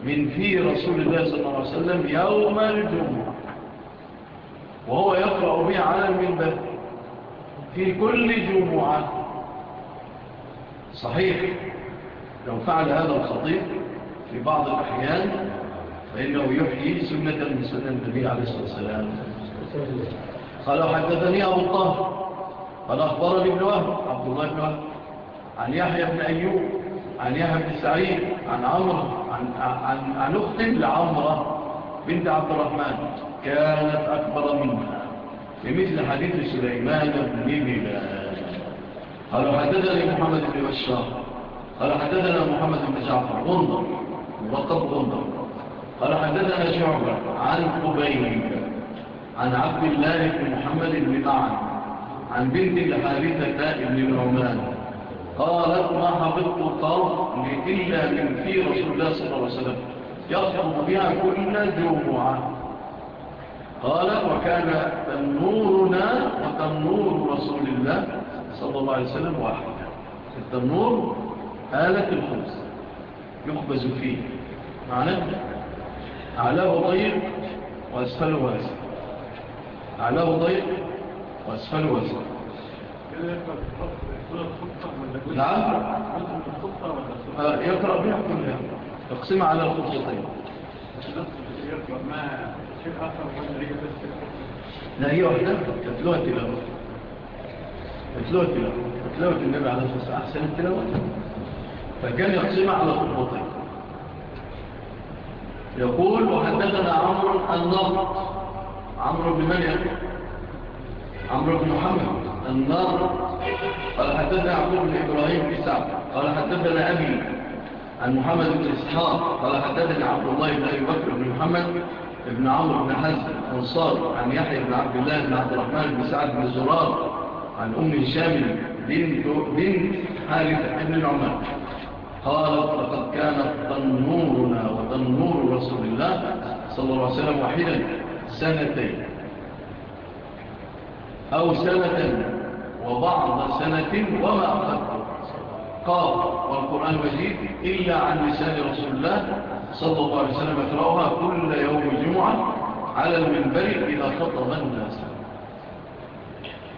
من في رسول الله صلى الله عليه وسلم يوم الجمعة. وهو يقرأ به على المنبر. في كل جمعة. صحيح. لو فعل هذا الخطيب في بعض الأحيان فإنه يحيي سنة من سنة النبي عليه الصلاة والسلام. قال حدثني أبو الطهر قال أخبرني ابن وهب. عبد الله بن وهب. عن يحيى بن أيوب عن يحيى بن سعيد عن عمر عن, عن, عن أخت لعمرة بنت عبد الرحمن كانت أكبر منها بمثل حديث سليمان بن بلال. قالوا حددنا محمد بن بشار قالوا حدثنا محمد بن جعفر غندر ملقب غندر. قال حدثنا شعبة عن قبيل عن عبد الله بن محمد بن معن عن بنت الحارثة بن العمان قالت ما حبطت قوم إلا من في رسول الله صلى الله عليه وسلم. يخطب بها كل جمعة. قال وكان تنورنا وتنور رسول الله صلى الله عليه وسلم واحدا التنور آلة الخبز يخبز فيه. معناه أعلاه ضيق وأسفله واسع. أعلاه ضيق وأسفله واسع. يقرأ بها كلها تقسيم على الخطوطين لا هي واحدة تتلوها تلاوة تتلوها تلاوة تتلوها النبي الصلاه والسلام أحسن التلاوة فكان يقسمها على خطوتين يقول وحدثنا عمرو النبط عمرو بن من عمرو بن محمد النار. قال حدثنا عبد بن إبراهيم في سعد قال حدثنا أبي عن محمد بن إسحاق. قال حدثنا عبد الله بن أبي بكر بن محمد بن عمر بن حزم أنصار عن يحيى بن عبد الله بن عبد الرحمن بن سعد بن زرار عن أم شامل بنت, بنت حارثة بن العمر قال لقد كانت تنورنا وتنور رسول الله صلى الله عليه وسلم واحدا سنتين. أو سنة وبعض سنة وما أخذت. قال والقرآن مجيد إلا عن لسان رسول الله صلى الله عليه وسلم يقرأها كل يوم جمعة على المنبر إذا خطب الناس.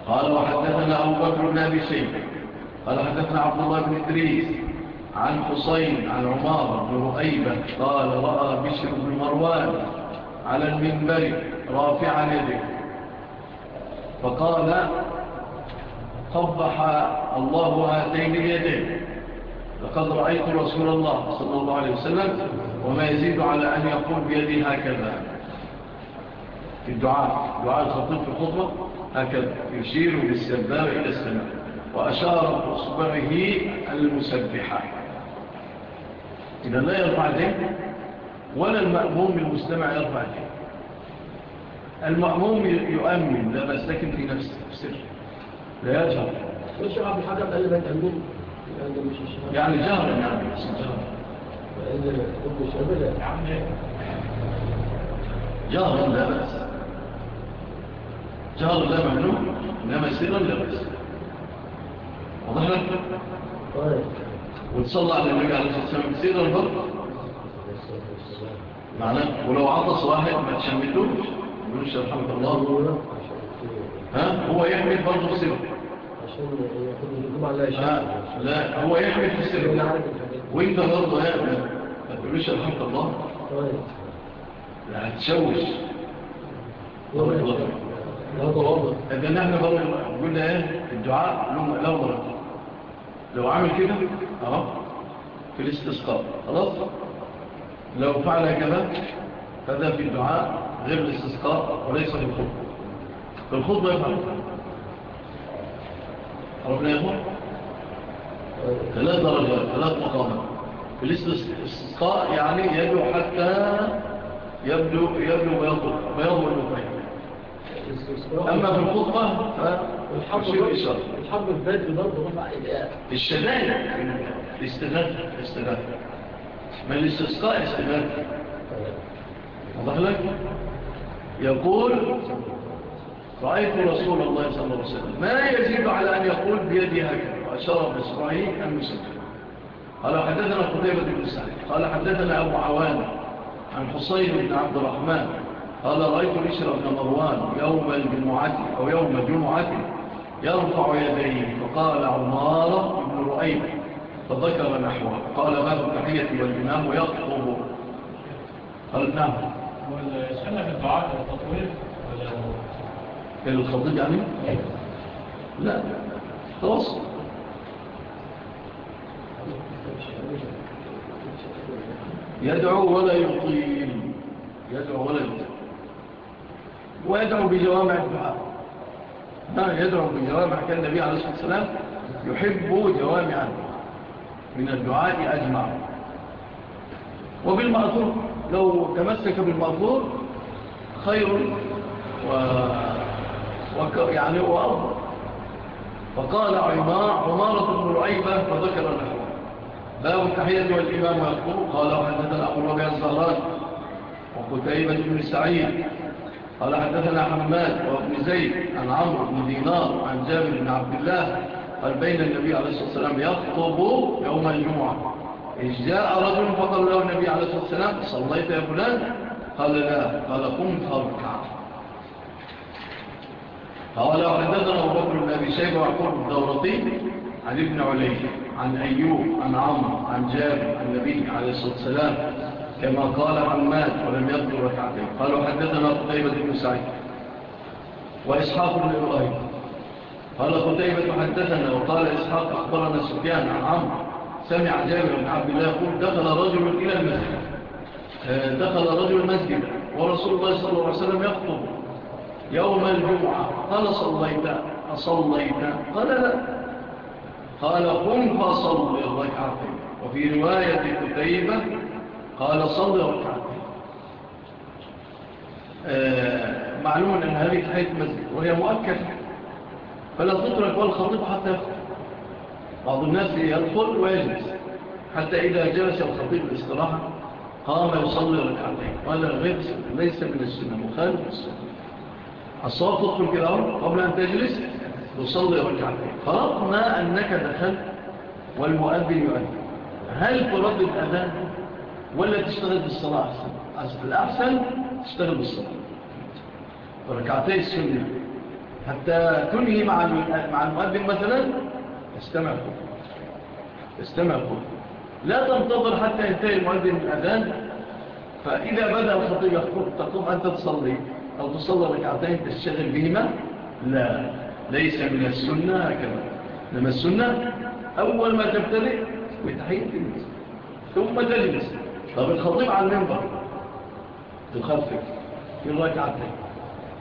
قال وحدثنا أبو بكر بن أبي شيخ قال حدثنا عبد الله بن إدريس عن حسين عن عمار بن رؤيبة. قال رأى بشر بن مروان على المنبر رافعا يده. فقال قبح الله هاتين بيده لقد رأيت رسول الله صلى الله عليه وسلم وما يزيد على أن يقول بيدي هكذا. في الدعاء دعاء الخطيب في الخطبة هكذا يشير بالسباب إلى السماء وأشار بأصبعه المسبحة. إذا لا يرفع ذلك ولا المأموم المستمع يرفع ذلك المأموم يؤمن لا بس لكن في نفسه في سر لا يجهر والشيخ عبد الحجر قال لي بتأمين يعني جهر يعني جهر جهر لا بس جهر لا مهنوم إنما سرا لا بس واضح لك؟ طيب. وتصلى على النبي عليه الصلاة والسلام سرا برضه معناه ولو عطس واحد ما تشمتوش. يقولش رحمة الله ها؟ هو يحمل برضه في سبب لا هو يحمل في السبب وإنت برضه ها؟ ما تقولش رحمة الله. لا هتشوش. ده نحن برضه قلنا إيه؟ الدعاء له مرض لو عمل كده آه في الاستسقاء. خلاص؟ لو فعل كده هذا في الدعاء غير الاستسقاء وليس للخطبة الخطبة يفعل ربنا يقول ثلاث درجات ثلاث مقامات. الاستسقاء يعني يجو حتى يبدو يبدو بيض الوطين أما في الخطبة فالحرب الإشارة الحرب البادي برضه الشدائد الاستغاثة الاستغاثة ما الاستسقاء استغاثة واضح لك يقول رأيت رسول الله صلى الله عليه وسلم. ما يزيد على أن يقول بيدي هكذا؟ وأشار بإسرائيل أن يسلم. قال حدثنا قطيبة بن سعيد. قال حدثنا أبو عوان عن حصير بن عبد الرحمن. قال رأيت الإسر بن مروان يوم الجمعة أو يوم الجمعة يرفع يديه فقال عمار بن رؤيب فذكر نحوه. قال ما تحية والإمام يطلب قال نعم. عندنا مبعاد التطوير لا لا يعني؟ لا تواصل يدعو ولا يطيل يدعو ولا يطيل ويدعو بجوامع نعم، الدعاء يدعو بجوامع كان النبي عليه الصلاة والسلام يحب جوامع من الدعاء أجمع وبالمأثور لو تمسك بالمأثور خير و... وك... يعني هو أفضل. فقال عمار عمارة بن رعيبة فذكر له. باب التحية والإمام يذكره قال حدثنا أبو ربيع الزهران وكتيبة بن سعيد. قال حدثنا حماد وابن زيد عن عمرو بن دينار عن جابر بن عبد الله قال بين النبي عليه الصلاة والسلام يخطب يوم الجمعة. إذ جاء رجل فقال له النبي عليه الصلاة والسلام صليت يا فلان؟ قال لا قال قم فاركع. قال وحدثنا أبو بكر بن أبي شيبة وعقول الدورقي عن ابن علي عن أيوب عن عمرو عن جابر عن النبي عليه الصلاة والسلام كما قال عماد ولم يذكر ركعتين. قال وحدثنا قتيبة بن سعيد وإسحاق بن إبراهيم قال قتيبة حدثنا وقال إسحاق أخبرنا سفيان عن عمرو سمع جابر بن عبد الله يقول دخل رجل إلى المسجد. آه، دخل رجل مسجد ورسول الله صلى الله عليه وسلم يخطب يوم الجمعة. قال صليت أصليت. قال لا. قال قم فصل ركعتين وفي رواية كتيبة قال صل ركعتين آه، معلوم أن هذه حياة مسجد وهي مؤكدة. فلا تترك والخطيب حتى يخطب. بعض الناس يدخل ويجلس حتى إذا جلس الخطيب الاستراحة قام يصلي ركعتين. ولا غير ليس من السنة مخالف السنة الصواب تدخل كده قبل أن تجلس تصلي ركعتين. فرضنا أنك دخلت والمؤذن يؤذن. هل ترد الأذان ولا تشتغل بالصلاة أحسن؟ الأحسن تشتغل بالصلاة. ركعتين السنة. حتى تنهي مع المؤذن مثلا استمع كله استمع كله لا تنتظر حتى ينتهي المؤذن الأذان فإذا بدأ الخطيب يخطب تقوم أنت تصلي أو تصلي ركعتين تشتغل بهما. لا ليس من السنة هكذا. لما السنة أول ما تبتدئ وتحية المسجد ثم تجلس. طب الخطيب على المنبر تخفف في ركعتين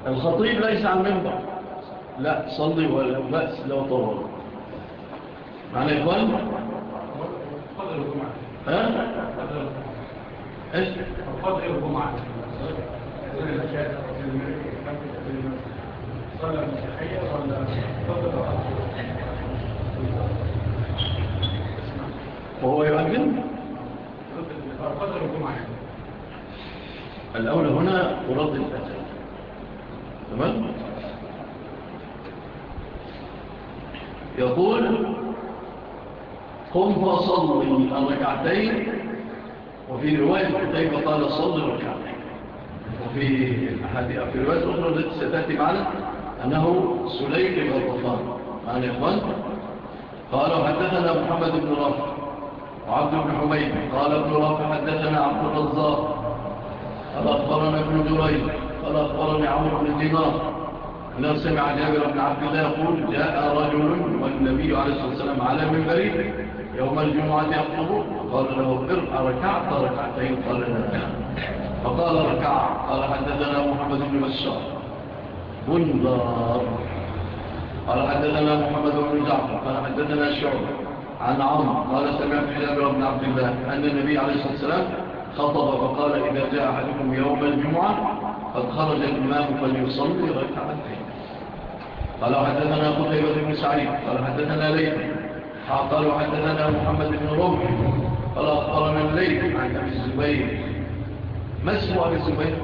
الخطيب ليس على المنبر. لا صلي ولا بأس لو طول. معنا إخوان؟ ها؟ الملك وهو يؤمن؟ الفضل الأولى هنا قراض الفاتحة تمام؟ يقول قم فصل من الركعتين وفي رواية قتيبة قال صل ركعتين وفي في رواية أخرى التي ستأتي معنا أنه سليك غطفان معنا إخوان قالوا حدثنا محمد بن رافع وعبد بن حميد. قال ابن رافع حدثنا عبد الرزاق. قال أخبرنا ابن جريد قال أخبرني عمر بن دينار. أنا سمع جابر بن عبد الله يقول جاء رجل والنبي عليه الصلاة والسلام على منبري يوم الجمعة يطلب قال له اغفر أركع ركعتين قال لا. فقال ركع قال حدثنا محمد بن بشار. بندار قال حدثنا محمد بن جعفر. قال حدثنا الشعب عن عمر قال سمعت حلال بن عبد الله أن النبي عليه الصلاة والسلام خطب فقال إذا جاء أحدكم يوم الجمعة قد خرج الإمام فليصلي ركعتين. قال حدثنا قطيبة بن سعيد. قال حدثنا ليه قالوا حدثنا محمد بن رمح قال أخبرنا الليل عن أبي الزبير. ما اسمه أبي الزبير؟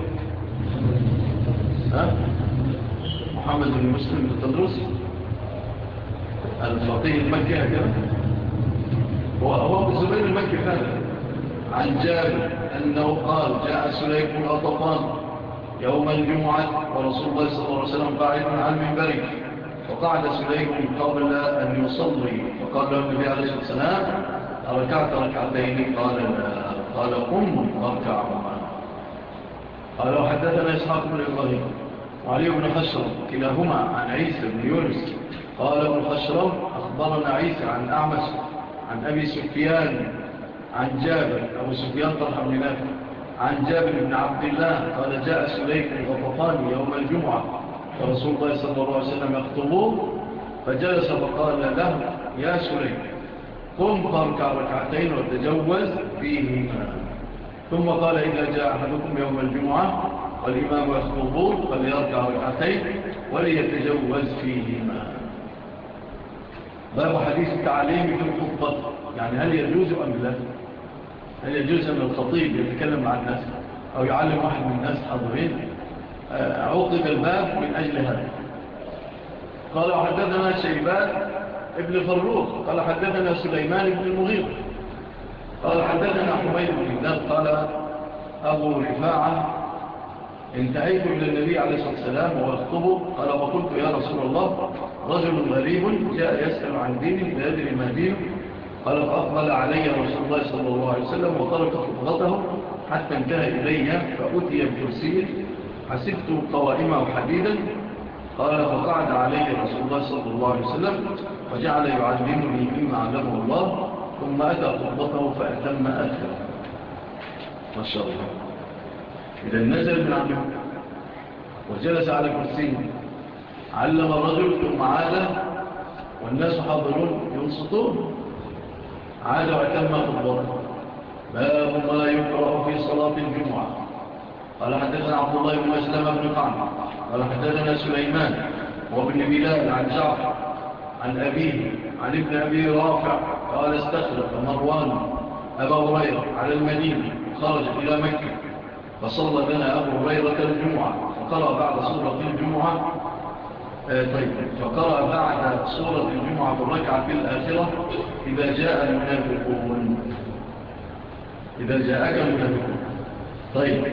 ها؟ محمد بن مسلم بن تدرس. الفقيه المكي هو أبو الزبير المكي كان عن جابر أنه قال جاء سليك الأطفان يوم الجمعة ورسول الله صلى الله عليه وسلم قاعد عن منبرك وقعد سليم قبل أن يصلي. فقال له النبي عليه الصلاة والسلام أركعت ركعتين. قال قال قم واركع. قال وحدثنا إسحاق بن إبراهيم وعلي بن خشرم كلاهما عن عيسى بن يونس. قال ابن خشرم أخبرنا عيسى عن أعمس عن أبي سفيان عن جابر. أبو سفيان طرح من عن جابر بن عبد الله. قال جاء سليم الغطفاني يوم الجمعة. فرسول الله صلى الله عليه وسلم يخطبوه فجلس فقال له يا سليم قم فاركع ركعتين وتجوز فيهما. ثم قال إذا جاء أحدكم يوم الجمعة والإمام يخطبوه فليركع ركعتين وليتجوز فيهما. باب حديث التعليم في الخطبة. يعني هل يجوز أم لا؟ هل يجوز أن الخطيب يتكلم مع الناس أو يعلم واحد من الناس حضرينه عقب الباب من أجل هذا. قال حدثنا شيبان ابن فروخ قال حدثنا سليمان بن المغير قال حدثنا حميد بن الله قال أبو رفاعة انتهيت إلى النبي عليه الصلاة والسلام وأخطبه. قال وقلت يا رسول الله رجل غريب جاء يسأل عن ديني لا يدري ما دينه قال فأقبل علي رسول الله صلى الله عليه وسلم وترك خطغته حتى انتهى إلي فأتي بجرسيه حسبت قوائمه حديدا؟ قال فقعد عليه رسول الله صلى الله عليه وسلم وجعل يعلمني مما علمه الله ثم أتى خطبته فأتم أكثر ما شاء الله. إذا نزل من عنده وجلس على كرسيه علم الرجل ثم عاد والناس حاضرون ينصتون. عاد وأتم خطبته. باب ما يقرأ في صلاة الجمعة. قال حدثنا عبد الله بن مسلم بن قعن قال حدثنا سليمان وابن بلال عن جعفر عن أبيه عن ابن أبي رافع قال استخلف مروان أبا هريرة على المدينة خرج إلى مكة فصلى لنا أبو هريرة الجمعة فقرأ بعد صورة الجمعة آه، طيب فقرأ بعد صورة الجمعة بالركعة في الآخرة إذا جاء المنافقون. إذا جاءك المنافقون. طيب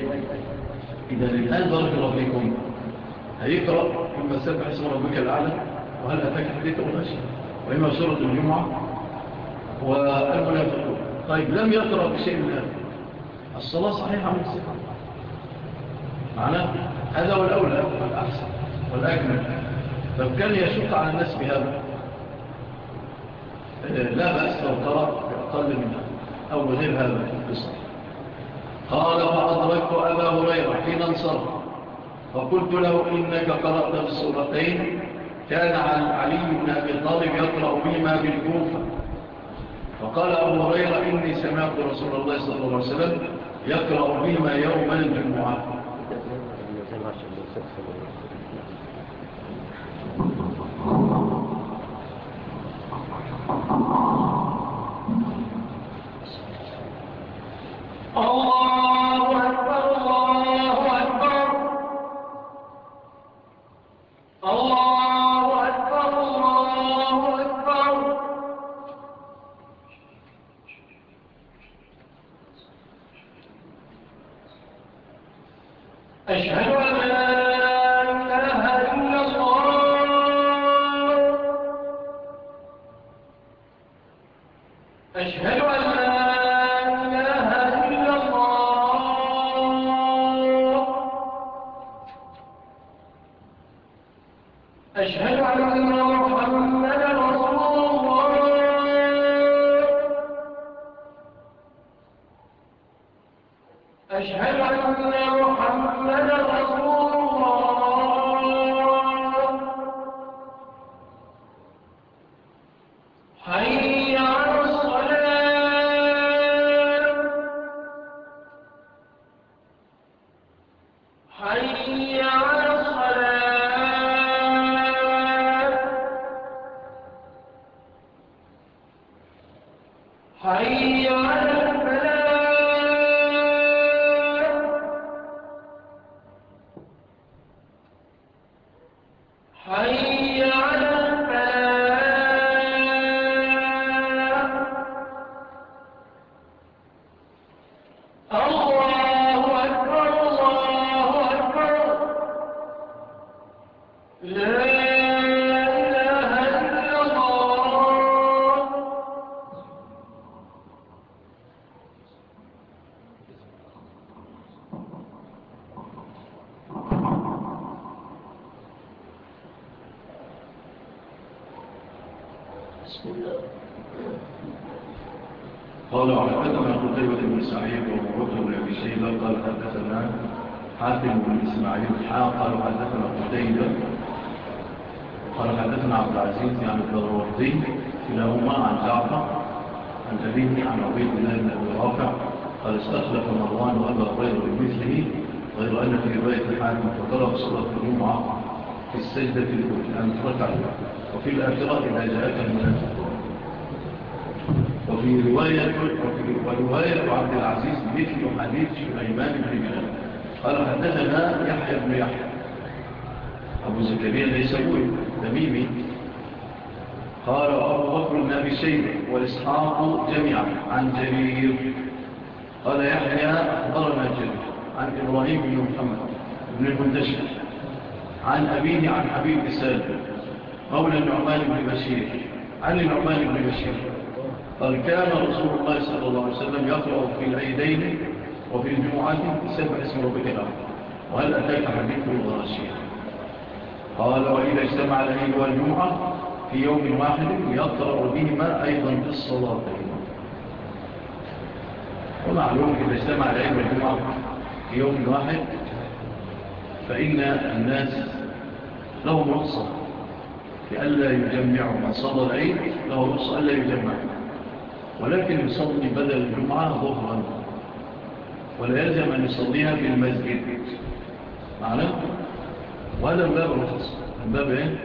إذا الآن ضرب هل هيقرأ إما سبح اسم ربك الأعلى وهل أتاك حديث أغاشي وإما سورة الجمعة. والمنافقون. طيب لم يقرأ بشيء من هذا الصلاة صحيحة من الصحة معناه هذا هو الأولى والأحسن والأكمل لو كان يشق على الناس بهذا؟ إيه، لا بأس لو قرأ بأقل منها أو غير هذا في الصحة قال فأدركت أبا هريرة حين انصر فقلت له إنك قرأت بالسورتين كان عن علي بن أبي طالب يقرأ بهما بالكوفة. فقال أبو هريرة إني سمعت رسول الله صلى الله عليه وسلم يقرأ بهما يوم الجمعة قال وحدثنا قتيبة بن سعيد وعبد بن أبي شيبة قال حدثنا حاتم بن إسماعيل حاء قال حدثنا قتيبة قال حدثنا عبد العزيز عن الدروردي كلاهما عن جعفر عن أبيه عن عبيد الله بن أبي رافع قال استخلف مروان وأبا غير بمثله غير أن في رواية الحاكم فطلب صلاة الجمعة في السجدة الأولى أن تركع وفي الآخرة إذا جاءت المنافق. وفي رواية ورواية عبد العزيز مثل حديث شريمان بن بلال قال حدثنا يحيى بن يحيى. أبو زكريا ليس ليسوي تميمي. قال أبو بكر النبي سيد والإسحاق جميعا. عن جرير. قال يحيى أخبرنا جرير. عن إبراهيم بن محمد بن المنتشر. عن أبيه عن حبيب السادة قول النعمان بن بشير عن النعمان بن بشير قال كان رسول الله صلى الله عليه وسلم يقرأ في العيدين وفي الجمعة سبع اسم ربك الأرض وهل أتاك حديث الغاشية؟ قال وإذا اجتمع العيد والجمعة في يوم واحد يقرأ بهما أيضا في الصلاة. ومعلوم إذا اجتمع العيد والجمعة في يوم واحد فإن الناس لهم رخصة لألا يجمعوا من صلى العيد له رخصة ألا يجمع. ولكن يصلي بدل الجمعة ظهرا. ولا يجب أن يصليها في المسجد. معنا؟ وهذا من باب الرخص. من باب إيه؟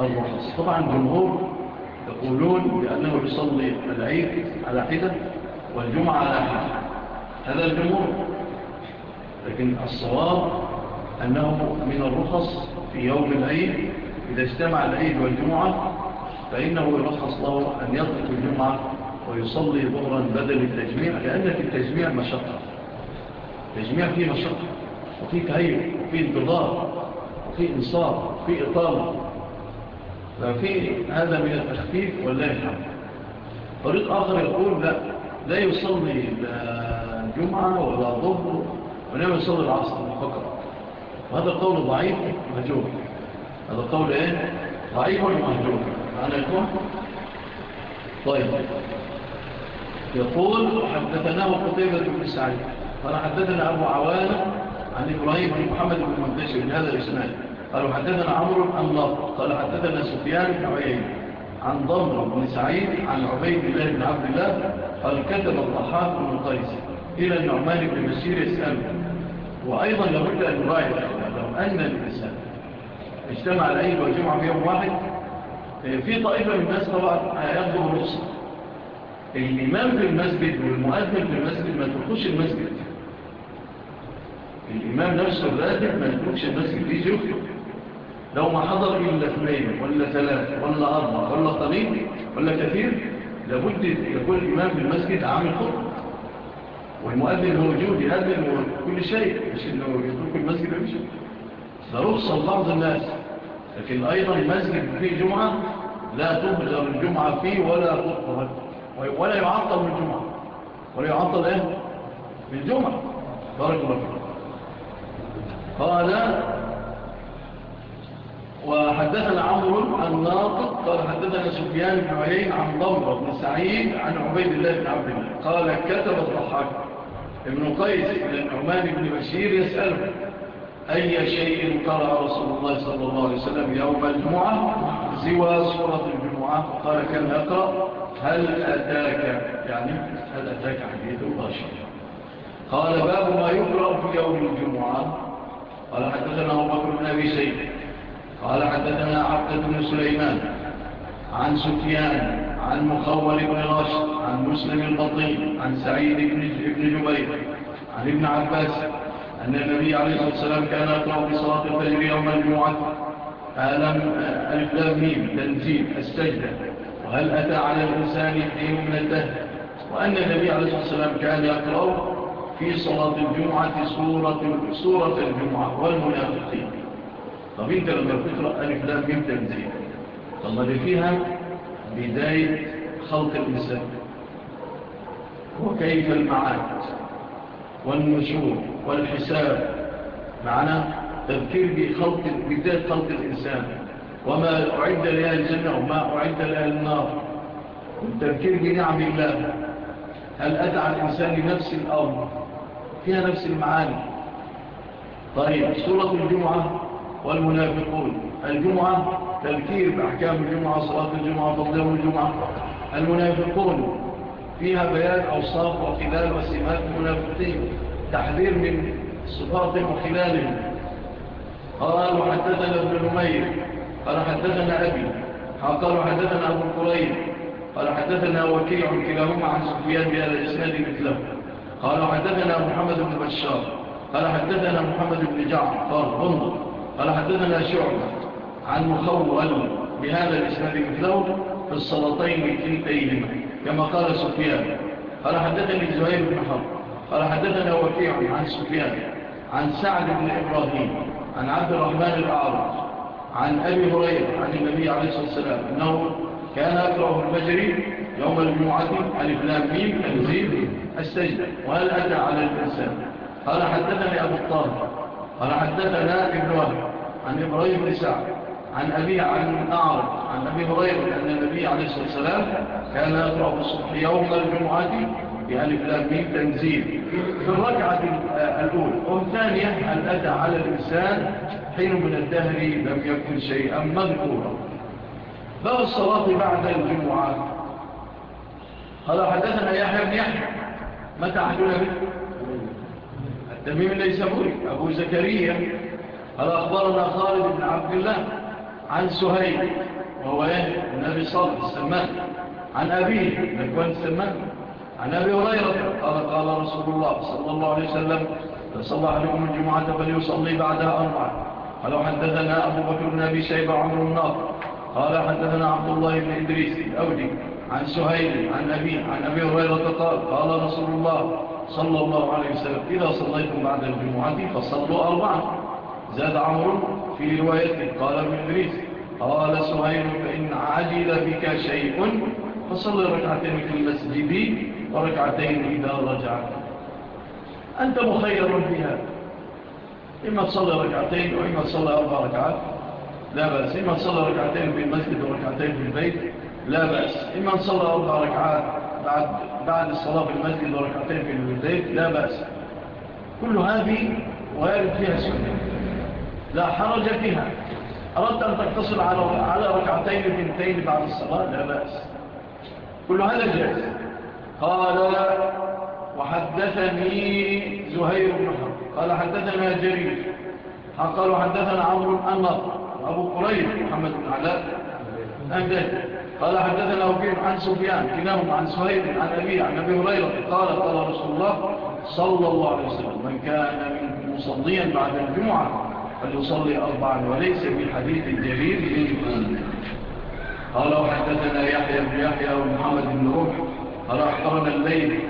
الرخص. طبعا جمهور يقولون بأنه يصلي العيد على حدة والجمعة على حدة. هذا الجمهور. لكن الصواب أنه من الرخص في يوم العيد إذا اجتمع العيد والجمعة فإنه يرخص له أن يضبط الجمعة ويصلي ظهرا بدل التجميع لأن في التجميع مشقة. التجميع فيه مشقة وفيه تهيئ وفيه انتظار وفيه إنصار وفيه إطالة. ففيه هذا من التخفيف والله الحمد. طريق آخر يقول لا لا يصلي الجمعة ولا ظهر ولا يصلي العصر. وهذا قول ضعيف مهجور هذا قول إيه؟ ضعيف مهجور معنى يكون طيب. يقول حدثناه قطيبة بن سعيد. قال حدثنا أبو عوان عن إبراهيم بن محمد بن منتشر هذا الإسناد. قالوا حدثنا عمرو عن الله. قال حدثنا سفيان بن عيين عن ضمر بن سعيد عن عبيد الله بن عبد الله. قال كتب الضحاك بن قيس إلى النعمان بن بشير يسأله وأيضا لابد أن نراعي لهم أجمل اجتمع العيد والجمعة في يوم واحد في طائفة من الناس طبعا يأخذوا الرخصة الإمام في المسجد والمؤذن في المسجد ما تدخلش المسجد. الإمام نفسه الراتب ما يدخلش المسجد. ليس جوفي لو ما حضر إلا اثنين ولا ثلاثة ولا أربعة ولا قليل ولا كثير لابد يكون الإمام في المسجد عامل خطر والمؤذن هو موجود يؤذن وكل شيء مش إنه يترك المسجد مش ده بعض الناس. لكن أيضا المسجد فيه جمعة لا تهجر الجمعة فيه ولا تطهر. ولا يعطل الجمعة. ولا يعطل إيه؟ بالجمعة بارك الله فيك. قال وحدثنا عمرو عن ناطق قال حدثنا سفيان بن عيين عن ضمر بن سعيد عن عبيد الله بن عبد الله. قال كتب الضحاك. ابن قيس بن النعمان بن بشير يسأله أي شيء قرأ رسول الله صلى الله عليه وسلم يوم الجمعة سوى سورة الجمعة قال كان أقرأ؟ هل أتاك؟ يعني هل أتاك حديث الغاشر قال باب ما يقرأ في يوم الجمعة. قال حدثنا أبو بكر بن أبي سيد. قال حدثنا عبد بن سليمان عن سفيان عن مخول بن راشد عن مسلم البطين عن سعيد بن جبير عن ابن عباس أن النبي عليه الصلاة والسلام كان أقرأ بصلاة الفجر يوم الجمعة. ألم الفلاميم تنزيل السجدة. وهل أتى على الإنسان حين من الدهر وأن النبي عليه الصلاة والسلام كان يقرأ في صلاة الجمعة سورة, سورة الجمعة والمنافقين. طب أنت لما تقرأ ألف لام ميم تنزيل طب اللي فيها بداية خلق الإنسان. وكيف المعاد؟ والنشور والحساب. معنى تذكير بخلق بذات خلق الإنسان. وما أعد لها الجنة وما أعد لها النار. تذكير بنعم الله. هل أدعى الإنسان لنفس الأرض؟ فيها نفس المعاني. طيب سورة الجمعة والمنافقون. الجمعة تذكير بأحكام الجمعة صلاة الجمعة فضل الجمعة. المنافقون فيها بيان أوصاف وخلال وسمات منافقين. تحذير من صفاتهم وخلالهم قال وحدثنا ابن المير قال حدثنا أبي. قال حدثنا أبو القرين قال حدثنا وكيع كلاهما عن سفيان بهذا الإسناد مثله. قال حدثنا محمد بن بشار. قال حدثنا محمد بن جعفر. انظر. قال حدثنا شعبة عن مخول بهذا الإسناد مثله في الصلاتين كلتيهما. كما قال سفيان قال حدثني زهير بن حرب قال حدثنا وكيع عن سفيان عن سعد بن إبراهيم عن عبد الرحمن الأعرج عن أبي هريرة عن النبي عليه الصلاة والسلام أنه كان أكره الفجر يوم الجمعة الإفلامين تنزيل السجدة وهل أتى على الإنسان؟ قال حدثني أبو الطاهر قال حدثنا ابن وهب عن إبراهيم بن سعد عن أبي عن أعرض عن أبي هريرة أن النبي عليه الصلاة والسلام كان يقرأ الصبح يوم الجمعة بألف لامين تنزيل. في الركعة الأولى والثانية أن أتى على الإنسان حين من الدهر لم يكن شيئا مذكورا؟ باب الصلاة بعد الجمعة. قال حدثنا يحيى بن يحيى متى حدثنا به؟ التميم ليس مري أبو زكريا. قال أخبرنا خالد بن عبد الله عن سهيل وهو إيه؟ النبي عليه وسلم عن أبيه نكوان السمان عن أبي هريرة قال قال رسول الله صلى الله عليه وسلم فصلى عليكم الجمعة فليصلي بعدها أربعة. قالوا حدثنا أبو بكر بن أبي شيبة عمر النار قال حدثنا عبد الله بن إدريس الأولي عن سهيل عن أبي عن أبي هريرة قال قال رسول الله صلى الله عليه وسلم إذا صليتم بعد الجمعة فصلوا أربعة. زاد عمر في روايته قال ابن إدريس قال سهيل فإن عجل بك شيء فصل ركعتين في المسجد وركعتين إذا رجعت أنت مخير بها. إما تصلي ركعتين وإما تصلي أربع ركعات لا بأس. إما تصلي ركعتين في المسجد وركعتين في البيت لا بأس. إما تصلي أربع ركعات بعد, بعد الصلاة في المسجد وركعتين في البيت لا بأس. كل هذه وارد فيها سنة. لا حرج فيها. أردت أن تقتصر على ركعتين بنتين بعد الصلاة؟ لا بأس. كل هذا جائز. قال وحدثني زهير بن حرب. قال حدثنا جرير. قال حدثنا عمرو الأمر أبو قريب محمد بن علاء. نعم، أمداد قال حدثنا وكيف عن سفيان كلاهم عن سهير عن أبي عن أبي هريرة. قال قال رسول الله صلى الله عليه وسلم من كان منكم مصليا بعد الجمعة أن يصلي أربعا وليس بالحديث الجليل إنكم قال وحدثنا يحيى بن يحيى ومحمد بن روح. قال أحضرنا الليل.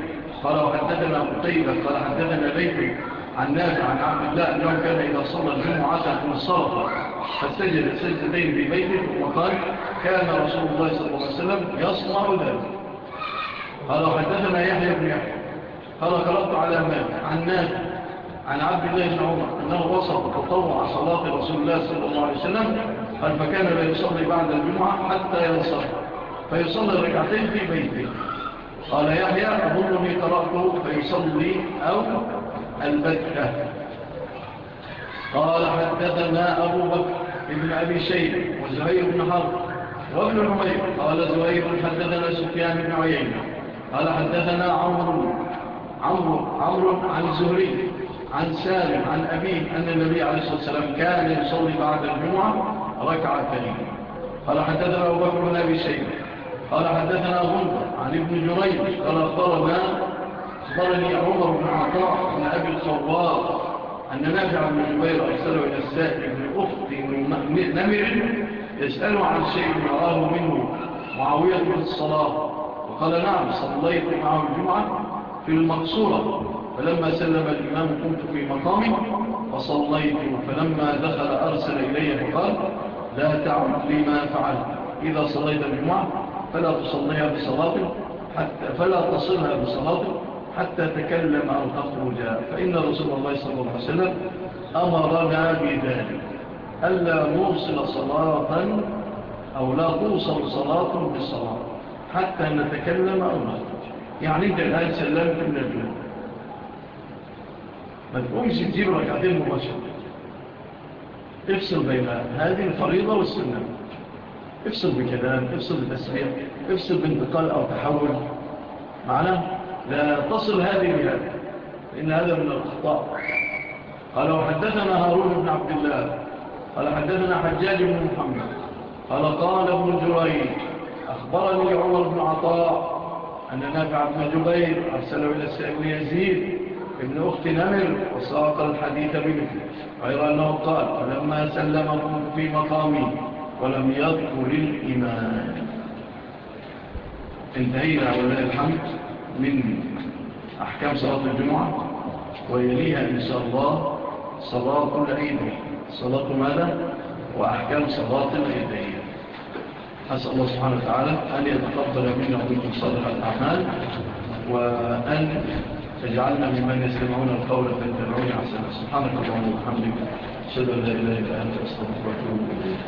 قال وحدثنا قطيبة قال حدثنا بيته عن نافع عن عبد الله أنه كان إذا صلى الجمعة من الصلاة فسجد سجدين ببيته وقال كان رسول الله صلى الله عليه وسلم يصنع ذلك. قال حدثنا يحيى بن يحيى. قال قرأت على مالك عن نافع. عن عبد الله بن عمر أنه وصف تطوع صلاة رسول الله صلى الله عليه وسلم قال فكان لا يصلي بعد الجمعة حتى ينصر فيصلي ركعتين في بيته. قال يحيى أظنني تركته فيصلي أو البتة قال حدثنا أبو بكر ابن أبي شيب وزهير بن حرب وابن عمير قال زهير حدثنا سفيان بن عيين قال حدثنا عمرو عمرو عمرو عن زهري عن سالم عن أبيه أن النبي عليه الصلاة والسلام كان يصلي بعد الجمعة ركعتين قال حدثنا أبو بكر بن أبي سيد. قال حدثنا غنبر عن ابن جريج. قال أخبرنا أخبرني عمر بن عطاء بن أبي الصوار أن نافع بن جبير أرسله إلى السائل بن أخت نمر يسأله عن شيء يراه منه معاوية من الصلاة. وقال نعم صليت معه الجمعة في المقصورة. فلما سلم الإمام كنت في مقام فصليت فلما دخل أرسل إلي فقال لا تعد لما فعلت. إذا صليت بمع فلا تصليها بصلاتك حتى فلا تصلها بصلاتك حتى تكلم أو تخرج. فإن رسول الله صلى الله عليه وسلم أمرنا بذلك. ألا نوصل صلاة أو لا توصل صلاة بالصلاة حتى نتكلم أو نخرج. يعني أنت الآن سلمت من الجنة ما تقومش تجيب ركعتين مباشرة افصل بين هذه الفريضة والسنة. افصل بكلام افصل بتسريع افصل بانتقال أو تحول. معنا لا تصل هذه بهذا لأن هذا من الأخطاء. قال وحدثنا هارون بن عبد الله. قال حدثنا حجاج بن محمد. قال قال ابن جريج أخبرني عمر بن عطاء أن نافع بن جبير أرسله إلى السائل يزيد ابن أخت نمر وساق الحديث منه غير أنه قال فلما سلم في مقامي ولم يذكر الإيمان. انتهينا ولله الحمد من أحكام صلاة الجمعة ويليها إن شاء الله صلاة العيد صلاة ماذا؟ وأحكام صلاة العيدية أسأل الله سبحانه وتعالى أن يتقبل منا ومنكم صالح الأعمال وأن فاجعلنا ممن يستمعون القول فيتبعون احسنه سبحانك اللهم وبحمدك أشهد أن لا إله إلا أنت أستغفرك وأتوب إليك.